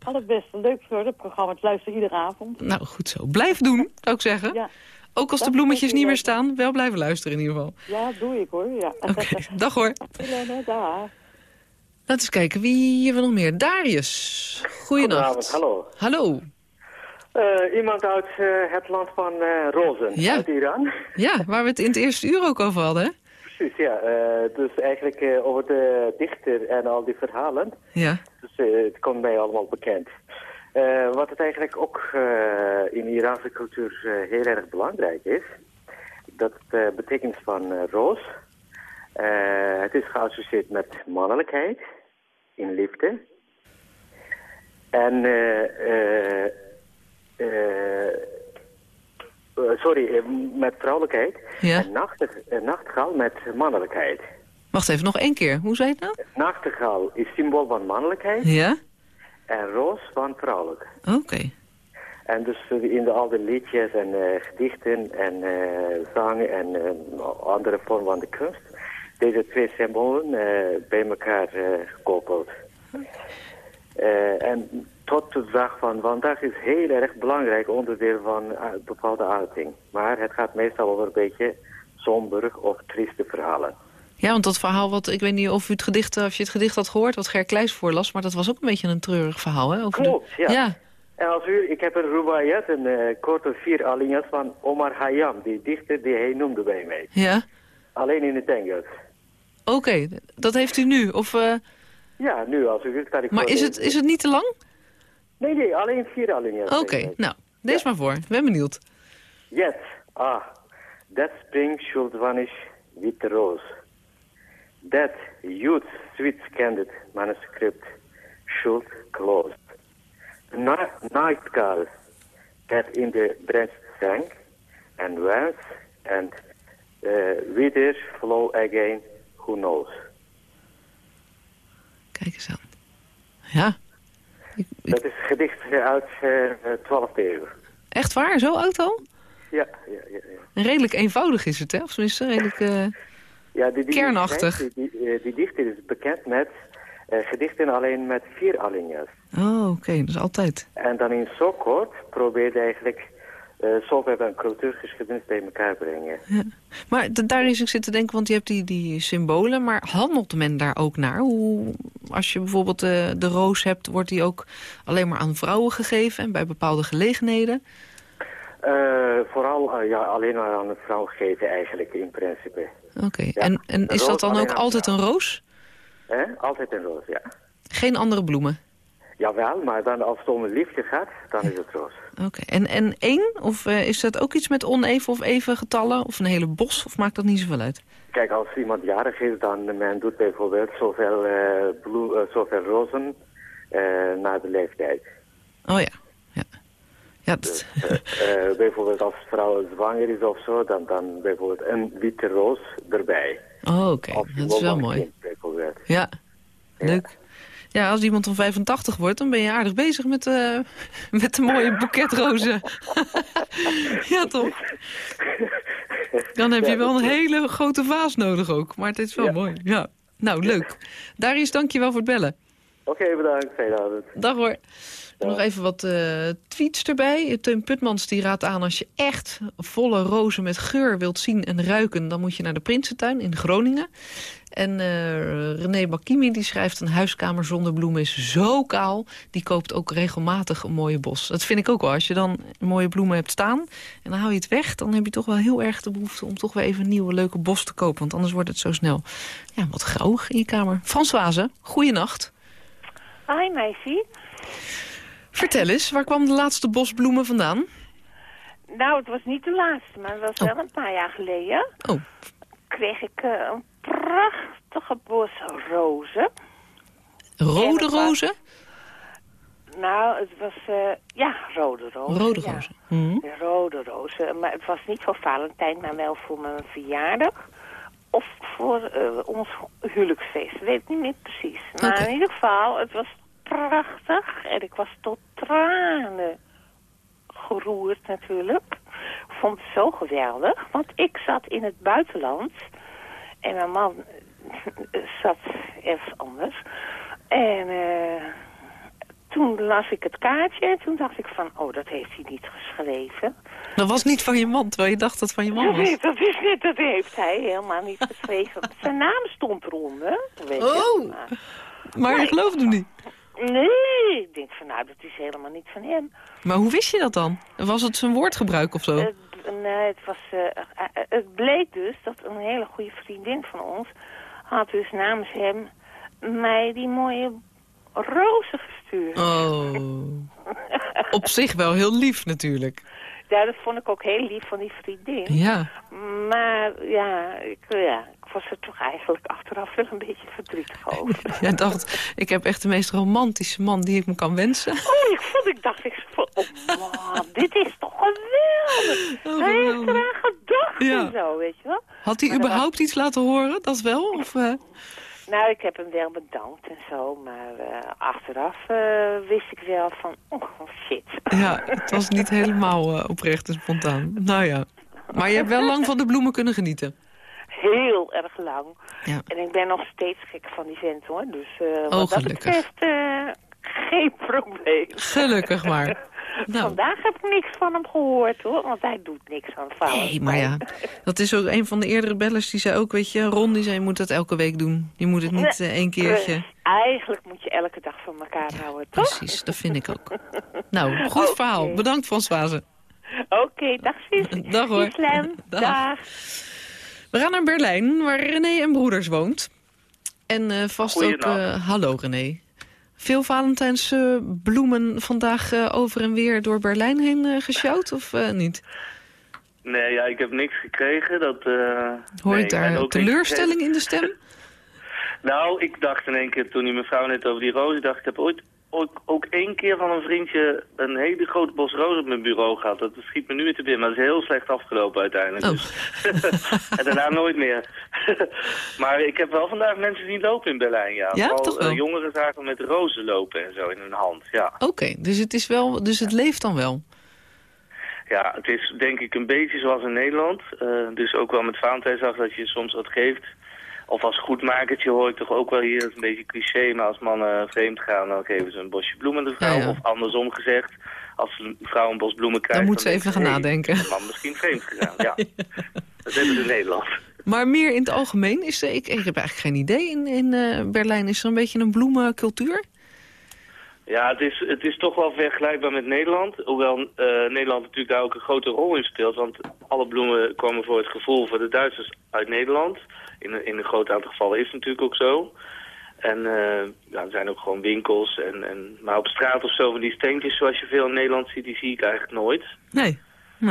S12: allerbeste. Leuk voor het programma. Ik luister iedere avond.
S3: Nou, goed zo. Blijf doen, zou ik zeggen.
S12: Ja,
S3: Ook als de bloemetjes niet meer staan, wel blijven luisteren in ieder geval.
S12: ja doe ik, hoor. Ja.
S3: Oké, dag hoor.
S12: Helene, daar.
S3: Laten we eens kijken, wie hebben we nog meer? Darius. Goedenacht.
S13: hallo.
S3: Hallo.
S13: Eh, iemand uit eh, het land van eh, Rozen,
S3: Ja.
S13: uit Iran.
S3: Ja, waar we het in het eerste uur ook over hadden?
S13: Precies, ja. Dus eigenlijk over de dichter en al die verhalen.
S3: Ja.
S13: Dus het komt mij allemaal bekend. Wat het eigenlijk ook in Iraanse cultuur heel erg belangrijk is, dat de betekenis van roos, het is geassocieerd met mannelijkheid in liefde. En eh, sorry, eh, met vrouwelijkheid.
S3: Ja.
S13: En nachtig, eh, nachtegaal met mannelijkheid.
S3: Wacht even, nog één keer. Hoe zei je het nou?
S13: Nachtegaal is symbool van mannelijkheid
S3: Ja?
S13: en roos van vrouwelijk.
S3: Oké.
S13: En dus eh, in de oude liedjes en eh, gedichten en eh, zang en eh, andere vormen van de kunst, deze twee symbolen eh, bij elkaar eh, gekoppeld. Eh, en tot de dag van vandaag is heel erg belangrijk onderdeel van eh, bepaalde uiting. Maar het gaat meestal over een beetje somber of trieste verhalen.
S3: Ja, want dat verhaal wat, ik weet niet of u het gedicht, of je het gedicht had gehoord, wat Ger Kleijs voorlas, maar dat was ook een beetje een treurig verhaal, hè? Over
S13: Klopt,
S3: de...
S13: ja.
S3: ja.
S13: En als u, ik heb een rubaiyat, een eh, korte vier alinea's van Omar Khayyam, die dichter die hij noemde bij mij.
S3: Ja?
S13: Alleen in het Engels.
S3: Oké, dat heeft u nu. Of, eh,
S13: Ja, nu als u wilt kan ik
S3: maar is het, is het niet te lang?
S13: Nee, nee, alleen vier alinea's.
S3: Oké, nou, lees maar voor. Ik ben benieuwd.
S13: Yet, ah, that spring should vanish with the rose. That youth's sweet candid manuscript should close. The ni- nightingale that in the branch sang, and whence and uh, whither flow again, who knows.
S3: Kijk eens aan. Ja.
S13: Dat is een gedicht uit eh 12e eeuw.
S3: Echt waar? Zo oud al?
S13: Ja, ja, ja. ja.
S3: Redelijk eenvoudig is het, hè? Of tenminste, redelijk eh,
S13: ja die, die,
S3: kernachtig.
S13: Die, die, eh, die dichter is bekend met eh, gedichten alleen met vier alinea's.
S3: Oh, oké. Dat is altijd.
S13: En dan in zo kort probeerde eigenlijk eh zoveel en cultuurgeschiedenis bij elkaar brengen.
S3: Ja. Maar daar is ik zitten denken, want je hebt die, die symbolen, maar handelt men daar ook naar? Hoe, als je bijvoorbeeld de, de roos hebt, wordt die ook alleen maar aan vrouwen gegeven en bij bepaalde gelegenheden?
S13: Eh, vooral eh, ja, alleen maar aan een vrouw geven eigenlijk in principe.
S3: Oké, en, en is dat dan ook altijd een roos?
S13: Hè? Altijd een roos, ja.
S3: Geen andere bloemen?
S13: Jawel, maar dan als het om een liefde gaat, dan is het roos.
S3: Oké, en, en één? Of eh, is dat ook iets met oneven of even getallen? Of een hele bos? Of maakt dat niet zoveel uit?
S13: Kijk, als iemand jarig is, dan men doet bijvoorbeeld zoveel, eh bloe, eh, zoveel rozen naar de leeftijd.
S3: Oh ja, ja. ja dat...
S13: Eh, bijvoorbeeld als vrouw zwanger is of zo, dan, dan bijvoorbeeld een witte roos erbij.
S3: Oh, oké. Dat is wel mooi.
S13: kind, bijvoorbeeld.
S3: Ja, leuk. Ja, als iemand van 85 wordt, dan ben je aardig bezig met, eh met de mooie boeket rozen. ja, toch? Dan heb je wel een hele grote vaas nodig ook. Maar het is wel mooi. Ja. Nou, leuk. Darius, dank je wel voor het bellen.
S13: Oké, bedankt. Fijne avond.
S3: Dag hoor. Nog even wat eh, tweets erbij. Teun Putmans die raadt aan als je echt volle rozen met geur wilt zien en ruiken... dan moet je naar de Prinsentuin in Groningen. En eh, René Bakimi die schrijft... een huiskamer zonder bloemen is zo kaal. Die koopt ook regelmatig een mooie bos. Dat vind ik ook wel. Als je dan mooie bloemen hebt staan en dan hou je het weg... dan heb je toch wel heel erg de behoefte om toch weer even een nieuwe leuke bos te kopen. Want anders wordt het zo snel ja, wat grauwig in je kamer. Françoise, goeienacht.
S14: Hi meisje.
S3: Vertel eens, waar kwam de laatste bosbloemen vandaan?
S14: Nou, het was niet de laatste, maar het was wel een paar jaar geleden.
S3: Oh.
S14: Kreeg ik eh, een prachtige bos rozen.
S3: Rode
S14: was-
S3: rozen?
S14: Nou, het was, eh, ja, rode rozen.
S3: Rode
S14: ja.
S3: rozen. Mhm.
S14: Rode rozen. Maar het was niet voor Valentijn, maar wel voor mijn verjaardag. Of voor eh, ons huwelijksfeest. Weet ik niet meer precies. Maar in ieder geval, het was prachtig. En ik was tot tranen geroerd natuurlijk. Ik vond het zo geweldig. Want ik zat in het buitenland. En mijn man eh, zat ergens anders. En eh, toen las ik het kaartje. En toen dacht ik van, oh, dat heeft hij niet geschreven.
S3: Dat was niet van je man, terwijl je dacht dat van je man was.
S14: Nee, dat is niet, dat heeft hij helemaal niet geschreven. Zijn naam stond eronder, weet je.
S3: Oh.
S14: Maar,
S3: Maar je geloofde hem niet.
S14: Nee, ik denk van, nou, dat is helemaal niet van hem.
S3: Maar hoe wist je dat dan? Was het zijn woordgebruik of zo?
S14: Het, nee, het, was, eh, eh, eh, het bleek dus dat een hele goede vriendin van ons... had dus namens hem mij die mooie rozen gestuurd.
S3: Oh. Op zich wel heel lief natuurlijk.
S14: Ja, dat vond ik ook heel lief van die vriendin.
S3: Ja.
S14: Maar ja ik, ja, ik was er toch eigenlijk achteraf wel een beetje verdrietig over.
S3: Jij dacht, ik heb echt de meest romantische man die ik me kan wensen.
S14: Oh, ik vond, ik dacht, ik van, oh man, dit is toch geweldig.
S3: Oh,
S14: Hij heeft eraan gedacht
S3: Ja.
S14: en zo, weet je wel.
S3: Had hij
S14: Maar
S3: überhaupt iets laten horen? Dat wel? Of, eh?
S14: Nou, ik heb hem wel bedankt en zo, maar eh, achteraf eh, wist ik wel van, oh shit.
S3: Ja, het was niet helemaal eh, oprecht en spontaan. Nou ja. Maar je hebt wel lang van de bloemen kunnen genieten.
S14: Heel erg lang.
S3: Ja.
S14: En ik ben nog steeds gek van die vent hoor, dus
S3: Oh,
S14: wat dat
S3: gelukkig.
S14: betreft geen probleem.
S3: Gelukkig maar. Nou.
S14: Vandaag heb ik niks van hem gehoord hoor, want hij doet niks aan fouten.
S3: Nee, maar ja, dat is ook een van de eerdere bellers die zei ook, weet je, Ron die zei, je moet dat elke week doen. Je moet het niet
S14: Nee,
S3: eh, één keertje.
S14: eh, Eigenlijk moet je elke dag van elkaar houden, toch?
S3: Precies, dat vind ik ook. Nou, goed verhaal. Bedankt Françoise.
S14: Oké, dag zus.
S3: Dag hoor.
S14: Islam,
S3: Dag.
S14: dag.
S3: We gaan naar Berlijn, waar René en Broeders woont. En eh, vast ook... Eh, hallo René. Veel Valentijnsbloemen vandaag eh, over en weer door Berlijn heen eh gesjouwd, of eh, niet?
S15: Nee, ja, ik heb niks gekregen. Dat,
S3: Hoor
S15: nee,
S3: ik
S15: en
S3: daar teleurstelling in de stem?
S15: Nou, ik dacht in één keer toen die mevrouw net over die rozen dacht, ik heb ooit ook, ook één keer van een vriendje een hele grote bos rozen op mijn bureau gehad. Dat schiet me nu weer te binnen, maar dat is heel slecht afgelopen uiteindelijk.
S3: Oh.
S15: Dus. en daarna nooit meer. maar ik heb wel vandaag mensen zien lopen in Berlijn, ja.
S3: Ja,
S15: Vooral,
S3: toch wel?
S15: eh, jongeren zagen met rozen lopen en zo in hun hand, ja.
S3: Oké, dus het is wel, dus het leeft dan wel.
S15: Ja, het is denk ik een beetje zoals in Nederland. Eh, dus ook wel met Valentijnsdag dat je soms wat geeft. Of als goedmakertje hoor ik toch ook wel hier, dat is een beetje cliché, maar als mannen vreemd gaan, dan geven ze een bosje bloemen de vrouw.
S3: Ja, ja.
S15: Of andersom gezegd, als een vrouw een bos bloemen krijgt...
S3: Dan moet ze even gaan
S15: hey,
S3: nadenken.
S15: is man misschien vreemd gegaan, ja. Dat hebben ze in Nederland.
S3: Maar meer in het algemeen, is er, ik, ik heb eigenlijk geen idee. In, in eh, Berlijn is er een beetje een bloemencultuur?
S15: Ja, het is, het is toch wel vergelijkbaar met Nederland. Hoewel eh, Nederland natuurlijk daar ook een grote rol in speelt. Want alle bloemen komen voor het gevoel voor de Duitsers uit Nederland. In, een- in een groot aantal gevallen is het natuurlijk ook zo. En eh, ja, er zijn ook gewoon winkels. En, en, maar op straat of zo van die steentjes zoals je veel in Nederland ziet, die zie ik eigenlijk nooit.
S3: Nee.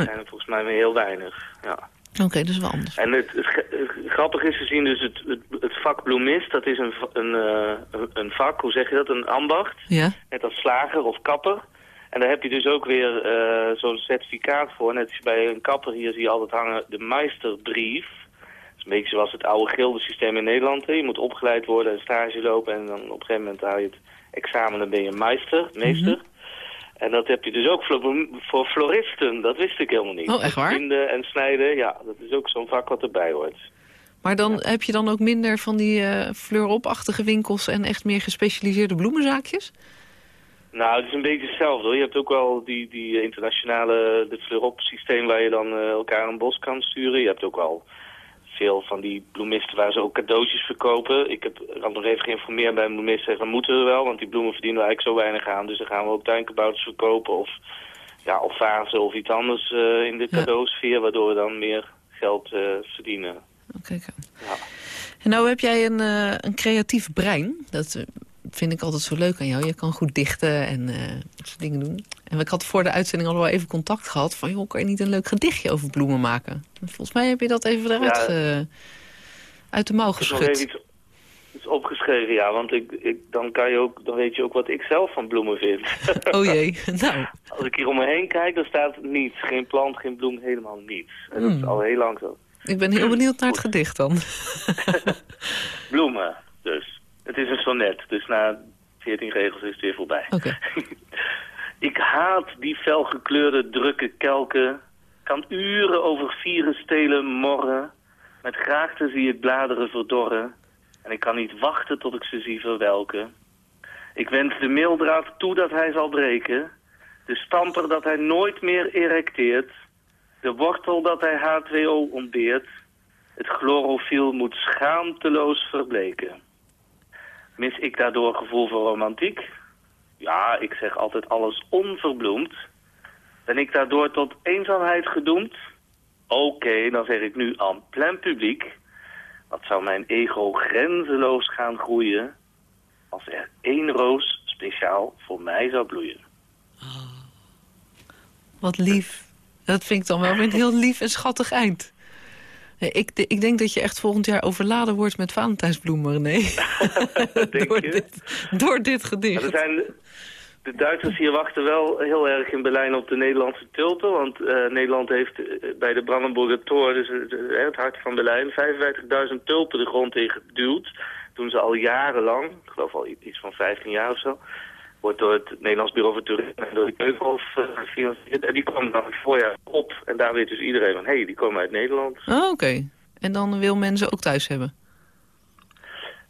S15: Zijn er volgens mij maar heel weinig. Ja.
S3: Oké, is wel anders.
S15: En het, het, ge- het grappige is te zien, dus het, het, het vak bloemist, dat is een, eh, een- een vak, hoe zeg je dat, een ambacht.
S3: Ja.
S15: Net als slager of kapper. En daar heb je dus ook weer eh, zo'n certificaat voor. Net als bij een kapper hier zie je altijd hangen de meisterbrief. Een beetje zoals het oude gildensysteem in Nederland. Hè. Je moet opgeleid worden en stage lopen en dan op een gegeven moment haal je het examen dan ben je meister, meester.
S3: Mhm.
S15: En dat heb je dus ook voor, floristen. Dat wist ik helemaal niet.
S3: Oh, echt waar?
S15: Binden en snijden, ja, dat is ook zo'n vak wat erbij hoort.
S3: Maar dan heb je dan ook minder van die eh fleur-op-achtige winkels... en echt meer gespecialiseerde bloemenzaakjes?
S15: Nou, het is een beetje hetzelfde hoor. Je hebt ook wel die, die internationale, het fleur systeem waar je dan eh, elkaar een bos kan sturen. Je hebt ook wel veel van die bloemisten waar ze ook cadeautjes verkopen. Ik heb had nog even geïnformeerd bij een bloemist zeggen, we moeten er wel, want die bloemen verdienen we eigenlijk zo weinig aan. Dus dan gaan we ook tuinkabouters verkopen of, ja, of vazen of iets anders eh, in de cadeausfeer, waardoor we dan meer geld eh, verdienen.
S3: Oké.
S15: Ja.
S3: En nou heb jij een, eh, een creatief brein. Dat vind ik altijd zo leuk aan jou. Je kan goed dichten en dat soort dingen doen. En ik had voor de uitzending al wel even contact gehad... van, joh, kan je niet een leuk gedichtje over bloemen maken? En Volgens mij heb je dat even eruit
S15: Ja.
S3: ge- uit de mouw
S15: Ik heb nog
S3: geschud.
S15: iets, iets opgeschreven, ja, want ik, ik, dan, kan je ook, dan weet je ook wat ik zelf van bloemen vind.
S3: Oh jee, nou.
S15: Als ik hier om me heen kijk, dan staat niets. Geen plant, geen bloem, helemaal niets. En dat is
S3: Hmm.
S15: al heel lang zo.
S3: Ik ben heel benieuwd naar het gedicht dan.
S15: Bloemen, dus. Het is een sonnet, dus na 14 regels is het weer voorbij. Ik haat die felgekleurde drukke kelken. Kan uren over vieren stelen morren. Met graagte zie ik bladeren verdorren. En ik kan niet wachten tot ik ze zie verwelken. Ik wens de meeldraad toe dat hij zal breken. De stamper dat hij nooit meer erecteert. De wortel dat hij H2O ontbeert. Het chlorofiel moet schaamteloos verbleken. Mis ik daardoor gevoel voor romantiek? Ja, ik zeg altijd alles onverbloemd. Ben ik daardoor tot eenzaamheid gedoemd? Oké, dan zeg ik nu aan plein publiek. Wat zou mijn ego grenzeloos gaan groeien... als er één roos speciaal voor mij zou bloeien.
S3: Wat lief. Dat vind ik dan wel een heel lief en schattig eind. Nee, Ik, ik denk dat je echt volgend jaar overladen wordt met Valentijnsbloemen, René. door, dit, door dit
S15: Maar
S3: gedicht.
S15: er zijn, de Duitsers hier wachten wel heel erg in Berlijn op de Nederlandse tulpen. Want eh, Nederland heeft eh, bij de Brandenburger Tor, dus eh, het hart van Berlijn, 55.000 tulpen de grond in geduwd. Doen ze al jarenlang, ik geloof al iets van 15 jaar of zo. Wordt door het Nederlands Bureau voor Toerisme en door de Keukenhof eh, gefinancierd. En die komen dan het voorjaar op. En daar weet dus iedereen van, hé, hey, die komen uit Nederland.
S3: Oh, Oké. En dan wil men ze ook thuis hebben.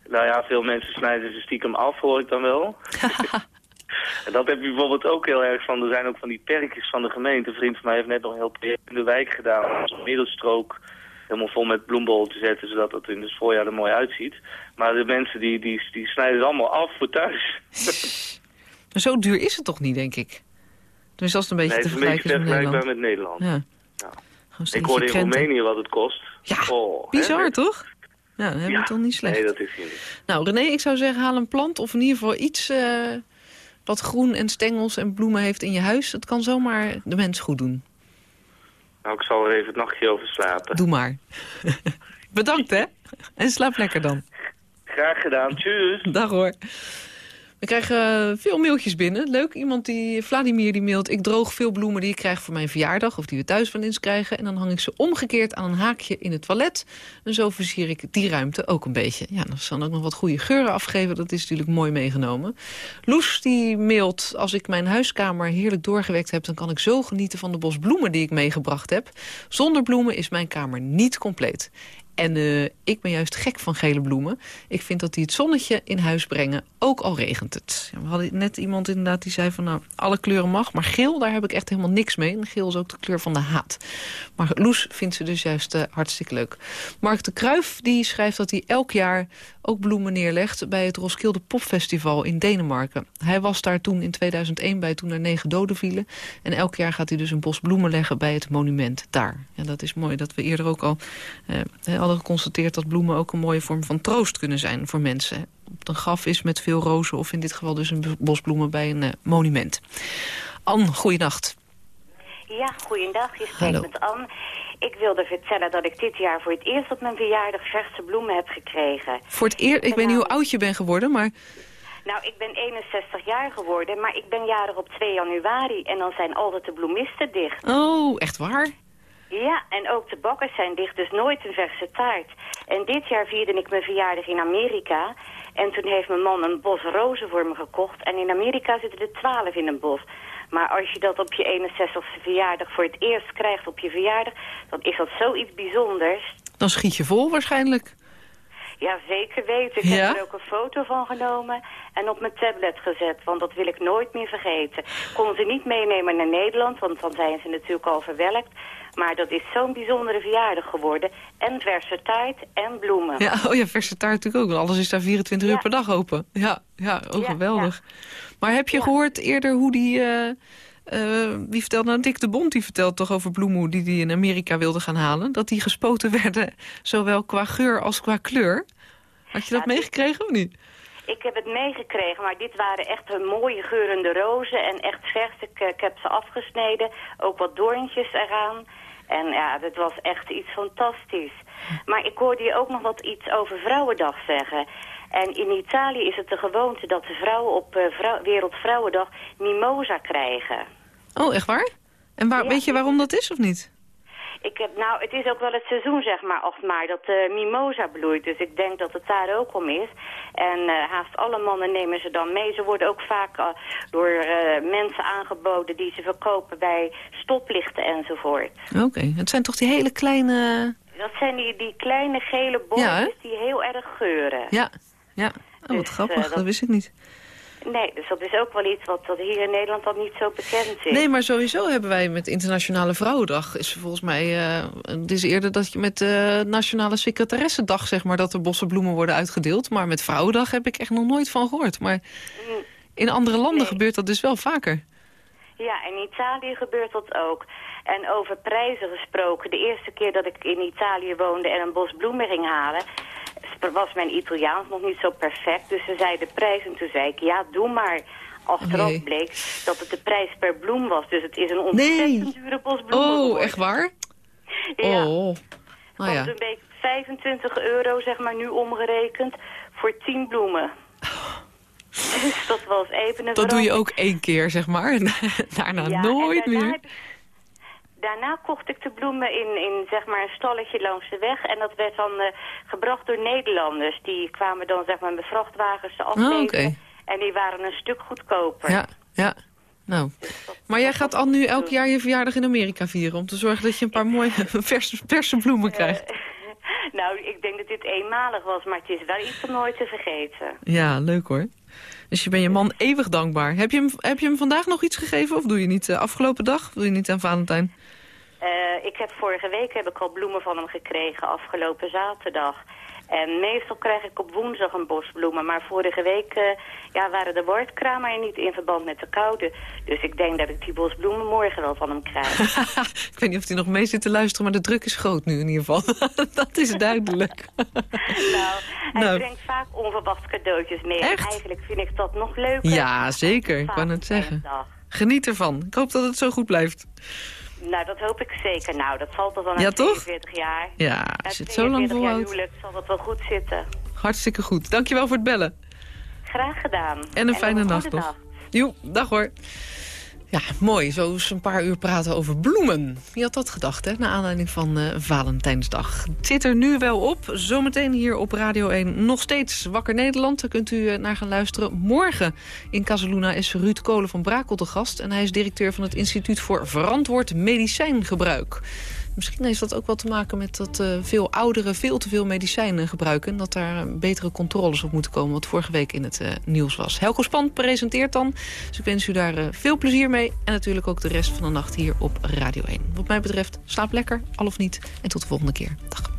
S15: Nou ja, veel mensen snijden ze stiekem af, hoor ik dan wel. en dat heb je bijvoorbeeld ook heel erg van. Er zijn ook van die perkjes van de gemeente. Een vriend van mij heeft net nog een heel project in de wijk gedaan. Om zo'n middelstrook helemaal vol met bloembollen te zetten. Zodat het in het voorjaar er mooi uitziet. Maar de mensen die, die, die snijden het allemaal af voor thuis.
S3: Maar zo duur is het toch niet, denk ik? Dus als het een beetje
S15: nee,
S3: te
S15: het is een beetje
S3: vergelijken is met
S15: vergelijkbaar
S3: Nederland.
S15: met Nederland.
S3: Ja.
S15: Ja. Ik hoorde in
S3: krenten.
S15: Roemenië wat het kost. Ja, oh,
S3: Bizar,
S15: hè?
S3: toch? Ja, dan hebben we het toch niet slecht.
S15: Nee, dat is hier niet.
S3: Nou, René, ik zou zeggen, haal een plant of in ieder geval iets eh, wat groen en stengels en bloemen heeft in je huis. Het kan zomaar de mens goed doen.
S15: Nou, ik zal er even het nachtje over slapen.
S3: Doe maar. Bedankt, hè? En slaap lekker dan.
S15: Graag gedaan. Tjus.
S3: Dag hoor. We krijgen veel mailtjes binnen. Leuk, iemand die, Vladimir die mailt... ik droog veel bloemen die ik krijg voor mijn verjaardag... of die we thuis van eens krijgen. En dan hang ik ze omgekeerd aan een haakje in het toilet. En zo versier ik die ruimte ook een beetje. Ja, dan zal ook nog wat goede geuren afgeven. Dat is natuurlijk mooi meegenomen. Loes die mailt... als ik mijn huiskamer heerlijk doorgewerkt heb... dan kan ik zo genieten van de bos bloemen die ik meegebracht heb. Zonder bloemen is mijn kamer niet compleet. En uh, ik ben juist gek van gele bloemen. Ik vind dat die het zonnetje in huis brengen, ook al regent het. We hadden net iemand inderdaad die zei van nou, alle kleuren mag. Maar geel, daar heb ik echt helemaal niks mee. Geel is ook de kleur van de haat. Maar Loes vindt ze dus juist uh, hartstikke leuk. Mark de Kruif die schrijft dat hij elk jaar ook bloemen neerlegt... bij het Roskilde Popfestival in Denemarken. Hij was daar toen in 2001 bij toen er negen doden vielen. En elk jaar gaat hij dus een bos bloemen leggen bij het monument daar. En dat is mooi dat we eerder ook al uh, hadden geconstateerd... dat bloemen ook een mooie vorm van troost kunnen zijn voor mensen. Op een graf is met veel rozen of in dit geval dus een bos bloemen bij een uh, monument. Anne, goeienacht.
S16: Ja, goeiedag. Je spreekt met Anne. Ik wilde vertellen dat ik dit jaar voor het eerst op mijn verjaardag verse bloemen heb gekregen.
S3: Voor het eerst? Ik weet niet hoe oud je bent geworden, maar...
S16: Nou, ik ben 61 jaar geworden, maar ik ben jarig op 2 januari. En dan zijn altijd de bloemisten dicht.
S3: Oh, echt waar?
S16: Ja, en ook de bakkers zijn dicht, dus nooit een verse taart. En dit jaar vierde ik mijn verjaardag in Amerika. En toen heeft mijn man een bos rozen voor me gekocht. En in Amerika zitten er 12 in een bos. Maar als je dat op je 61ste verjaardag voor het eerst krijgt op je verjaardag... dan is dat zoiets bijzonders.
S3: Dan schiet je vol waarschijnlijk.
S16: Ja, zeker weten. Ik ja? heb er ook een foto van genomen en op mijn tablet gezet. Want dat wil ik nooit meer vergeten. Kon ze niet meenemen naar Nederland, want dan zijn ze natuurlijk al verwelkt. Maar dat is zo'n bijzondere verjaardag geworden. En verse taart en bloemen.
S3: Ja, oh ja, verse taart natuurlijk ook. Want alles is daar 24 ja. uur per dag open. Ja, ja oh, ja, geweldig. Maar heb je gehoord eerder hoe die... Uh, uh, wie vertelt nou? Dick de Bond die vertelt toch over bloemen die hij in Amerika wilde gaan halen. Dat die gespoten werden, zowel qua geur als qua kleur. Had je dat meegekregen of niet?
S16: Ik heb het meegekregen, maar dit waren echt mooie geurende rozen en echt vers. Ik, ik heb ze afgesneden, ook wat doorntjes eraan. En ja, dat was echt iets fantastisch. Maar ik hoorde je ook nog wat iets over Vrouwendag zeggen. En in Italië is het de gewoonte dat de vrouwen op uh, vrouw, Wereldvrouwendag mimosa krijgen.
S3: Oh, echt waar? En waar, ja, weet je waarom dat is of niet?
S16: Ik heb, nou, het is ook wel het seizoen, zeg maar, 8 maart, dat de mimosa bloeit. Dus ik denk dat het daar ook om is. En uh, haast alle mannen nemen ze dan mee. Ze worden ook vaak uh, door uh, mensen aangeboden die ze verkopen bij stoplichten enzovoort.
S3: Oké, okay. het zijn toch die hele kleine...
S16: Dat zijn die, die kleine gele bolletjes ja, die heel erg geuren.
S3: Ja, ja. Oh, wat dus, grappig, dat... dat wist ik niet.
S16: Nee, dus dat is ook wel iets wat, wat hier in Nederland dan niet zo bekend is.
S3: Nee, maar sowieso hebben wij met Internationale Vrouwendag... is volgens mij, uh, het is eerder dat je met de uh, Nationale Secretaressendag... zeg maar, dat er bossenbloemen worden uitgedeeld. Maar met Vrouwendag heb ik echt nog nooit van gehoord. Maar in andere landen nee. gebeurt dat dus wel vaker.
S16: Ja, in Italië gebeurt dat ook. En over prijzen gesproken, de eerste keer dat ik in Italië woonde... en een bos bloemen ging halen was mijn Italiaans nog niet zo perfect. Dus ze zei de prijs en toen zei ik, ja, doe maar. Achteraf nee. bleek dat het de prijs per bloem was. Dus het is een ontzettend nee. dure bos bloemen.
S3: Oh,
S16: geworden.
S3: echt waar?
S16: Ja.
S3: Oh.
S16: Nou ja. een beetje 25 euro, zeg maar, nu omgerekend voor 10 bloemen. Dus dat was even een
S3: Dat doe je ook één keer, zeg maar. daarna ja, nooit
S16: daarna
S3: meer.
S16: Daarna kocht ik de bloemen in, in zeg maar een stalletje langs de weg. En dat werd dan uh, gebracht door Nederlanders. Die kwamen dan zeg maar met vrachtwagens afleveren.
S3: Oh, okay.
S16: En die waren een stuk goedkoper.
S3: Ja, ja. Nou, dus maar jij gaat al nu elk jaar je verjaardag in Amerika vieren... om te zorgen dat je een paar mooie verse, verse bloemen krijgt.
S16: Nou, ik denk dat dit eenmalig was, maar het is wel iets om nooit te vergeten.
S3: Ja, leuk hoor. Dus je bent je man eeuwig dankbaar. Heb je hem, heb je hem vandaag nog iets gegeven of doe je niet uh, afgelopen dag? Doe je niet aan Valentijn?
S16: Uh, ik heb vorige week heb ik al bloemen van hem gekregen, afgelopen zaterdag. En meestal krijg ik op woensdag een bos bloemen. Maar vorige week uh, ja, waren de woordkramen niet in verband met de koude. Dus ik denk dat ik die bos bloemen morgen wel van hem krijg.
S3: ik weet niet of hij nog mee zit te luisteren, maar de druk is groot nu in ieder geval. dat is duidelijk.
S16: nou, hij nou. brengt vaak onverwacht cadeautjes mee.
S3: Echt?
S16: En eigenlijk vind ik dat nog leuker.
S3: Ja, zeker. Ik kan het zeggen. Geniet ervan. Ik hoop dat het zo goed blijft.
S16: Nou, dat hoop ik zeker. Nou, dat zal toch wel na
S3: ja,
S16: 42 jaar.
S3: Ja, als je het zo lang volhoudt.
S16: huwelijk zal dat wel goed zitten.
S3: Hartstikke goed. Dankjewel voor het bellen.
S16: Graag gedaan.
S3: En een fijne nacht nog. Jo, dag hoor. Ja, mooi. Zo eens een paar uur praten over bloemen. Wie had dat gedacht, hè? Naar aanleiding van eh, Valentijnsdag. Zit er nu wel op. Zometeen hier op Radio 1 nog steeds Wakker Nederland. Daar kunt u eh, naar gaan luisteren. Morgen in Casaluna is Ruud Kolen van Brakel de gast. En hij is directeur van het Instituut voor Verantwoord Medicijngebruik. Misschien heeft dat ook wel te maken met dat eh, veel ouderen veel te veel medicijnen gebruiken. En dat daar betere controles op moeten komen, wat vorige week in het eh, nieuws was. Helco Span presenteert dan. Dus ik wens u daar eh, veel plezier mee. En natuurlijk ook de rest van de nacht hier op Radio 1. Wat mij betreft, slaap lekker, al of niet. En tot de volgende keer. Dag.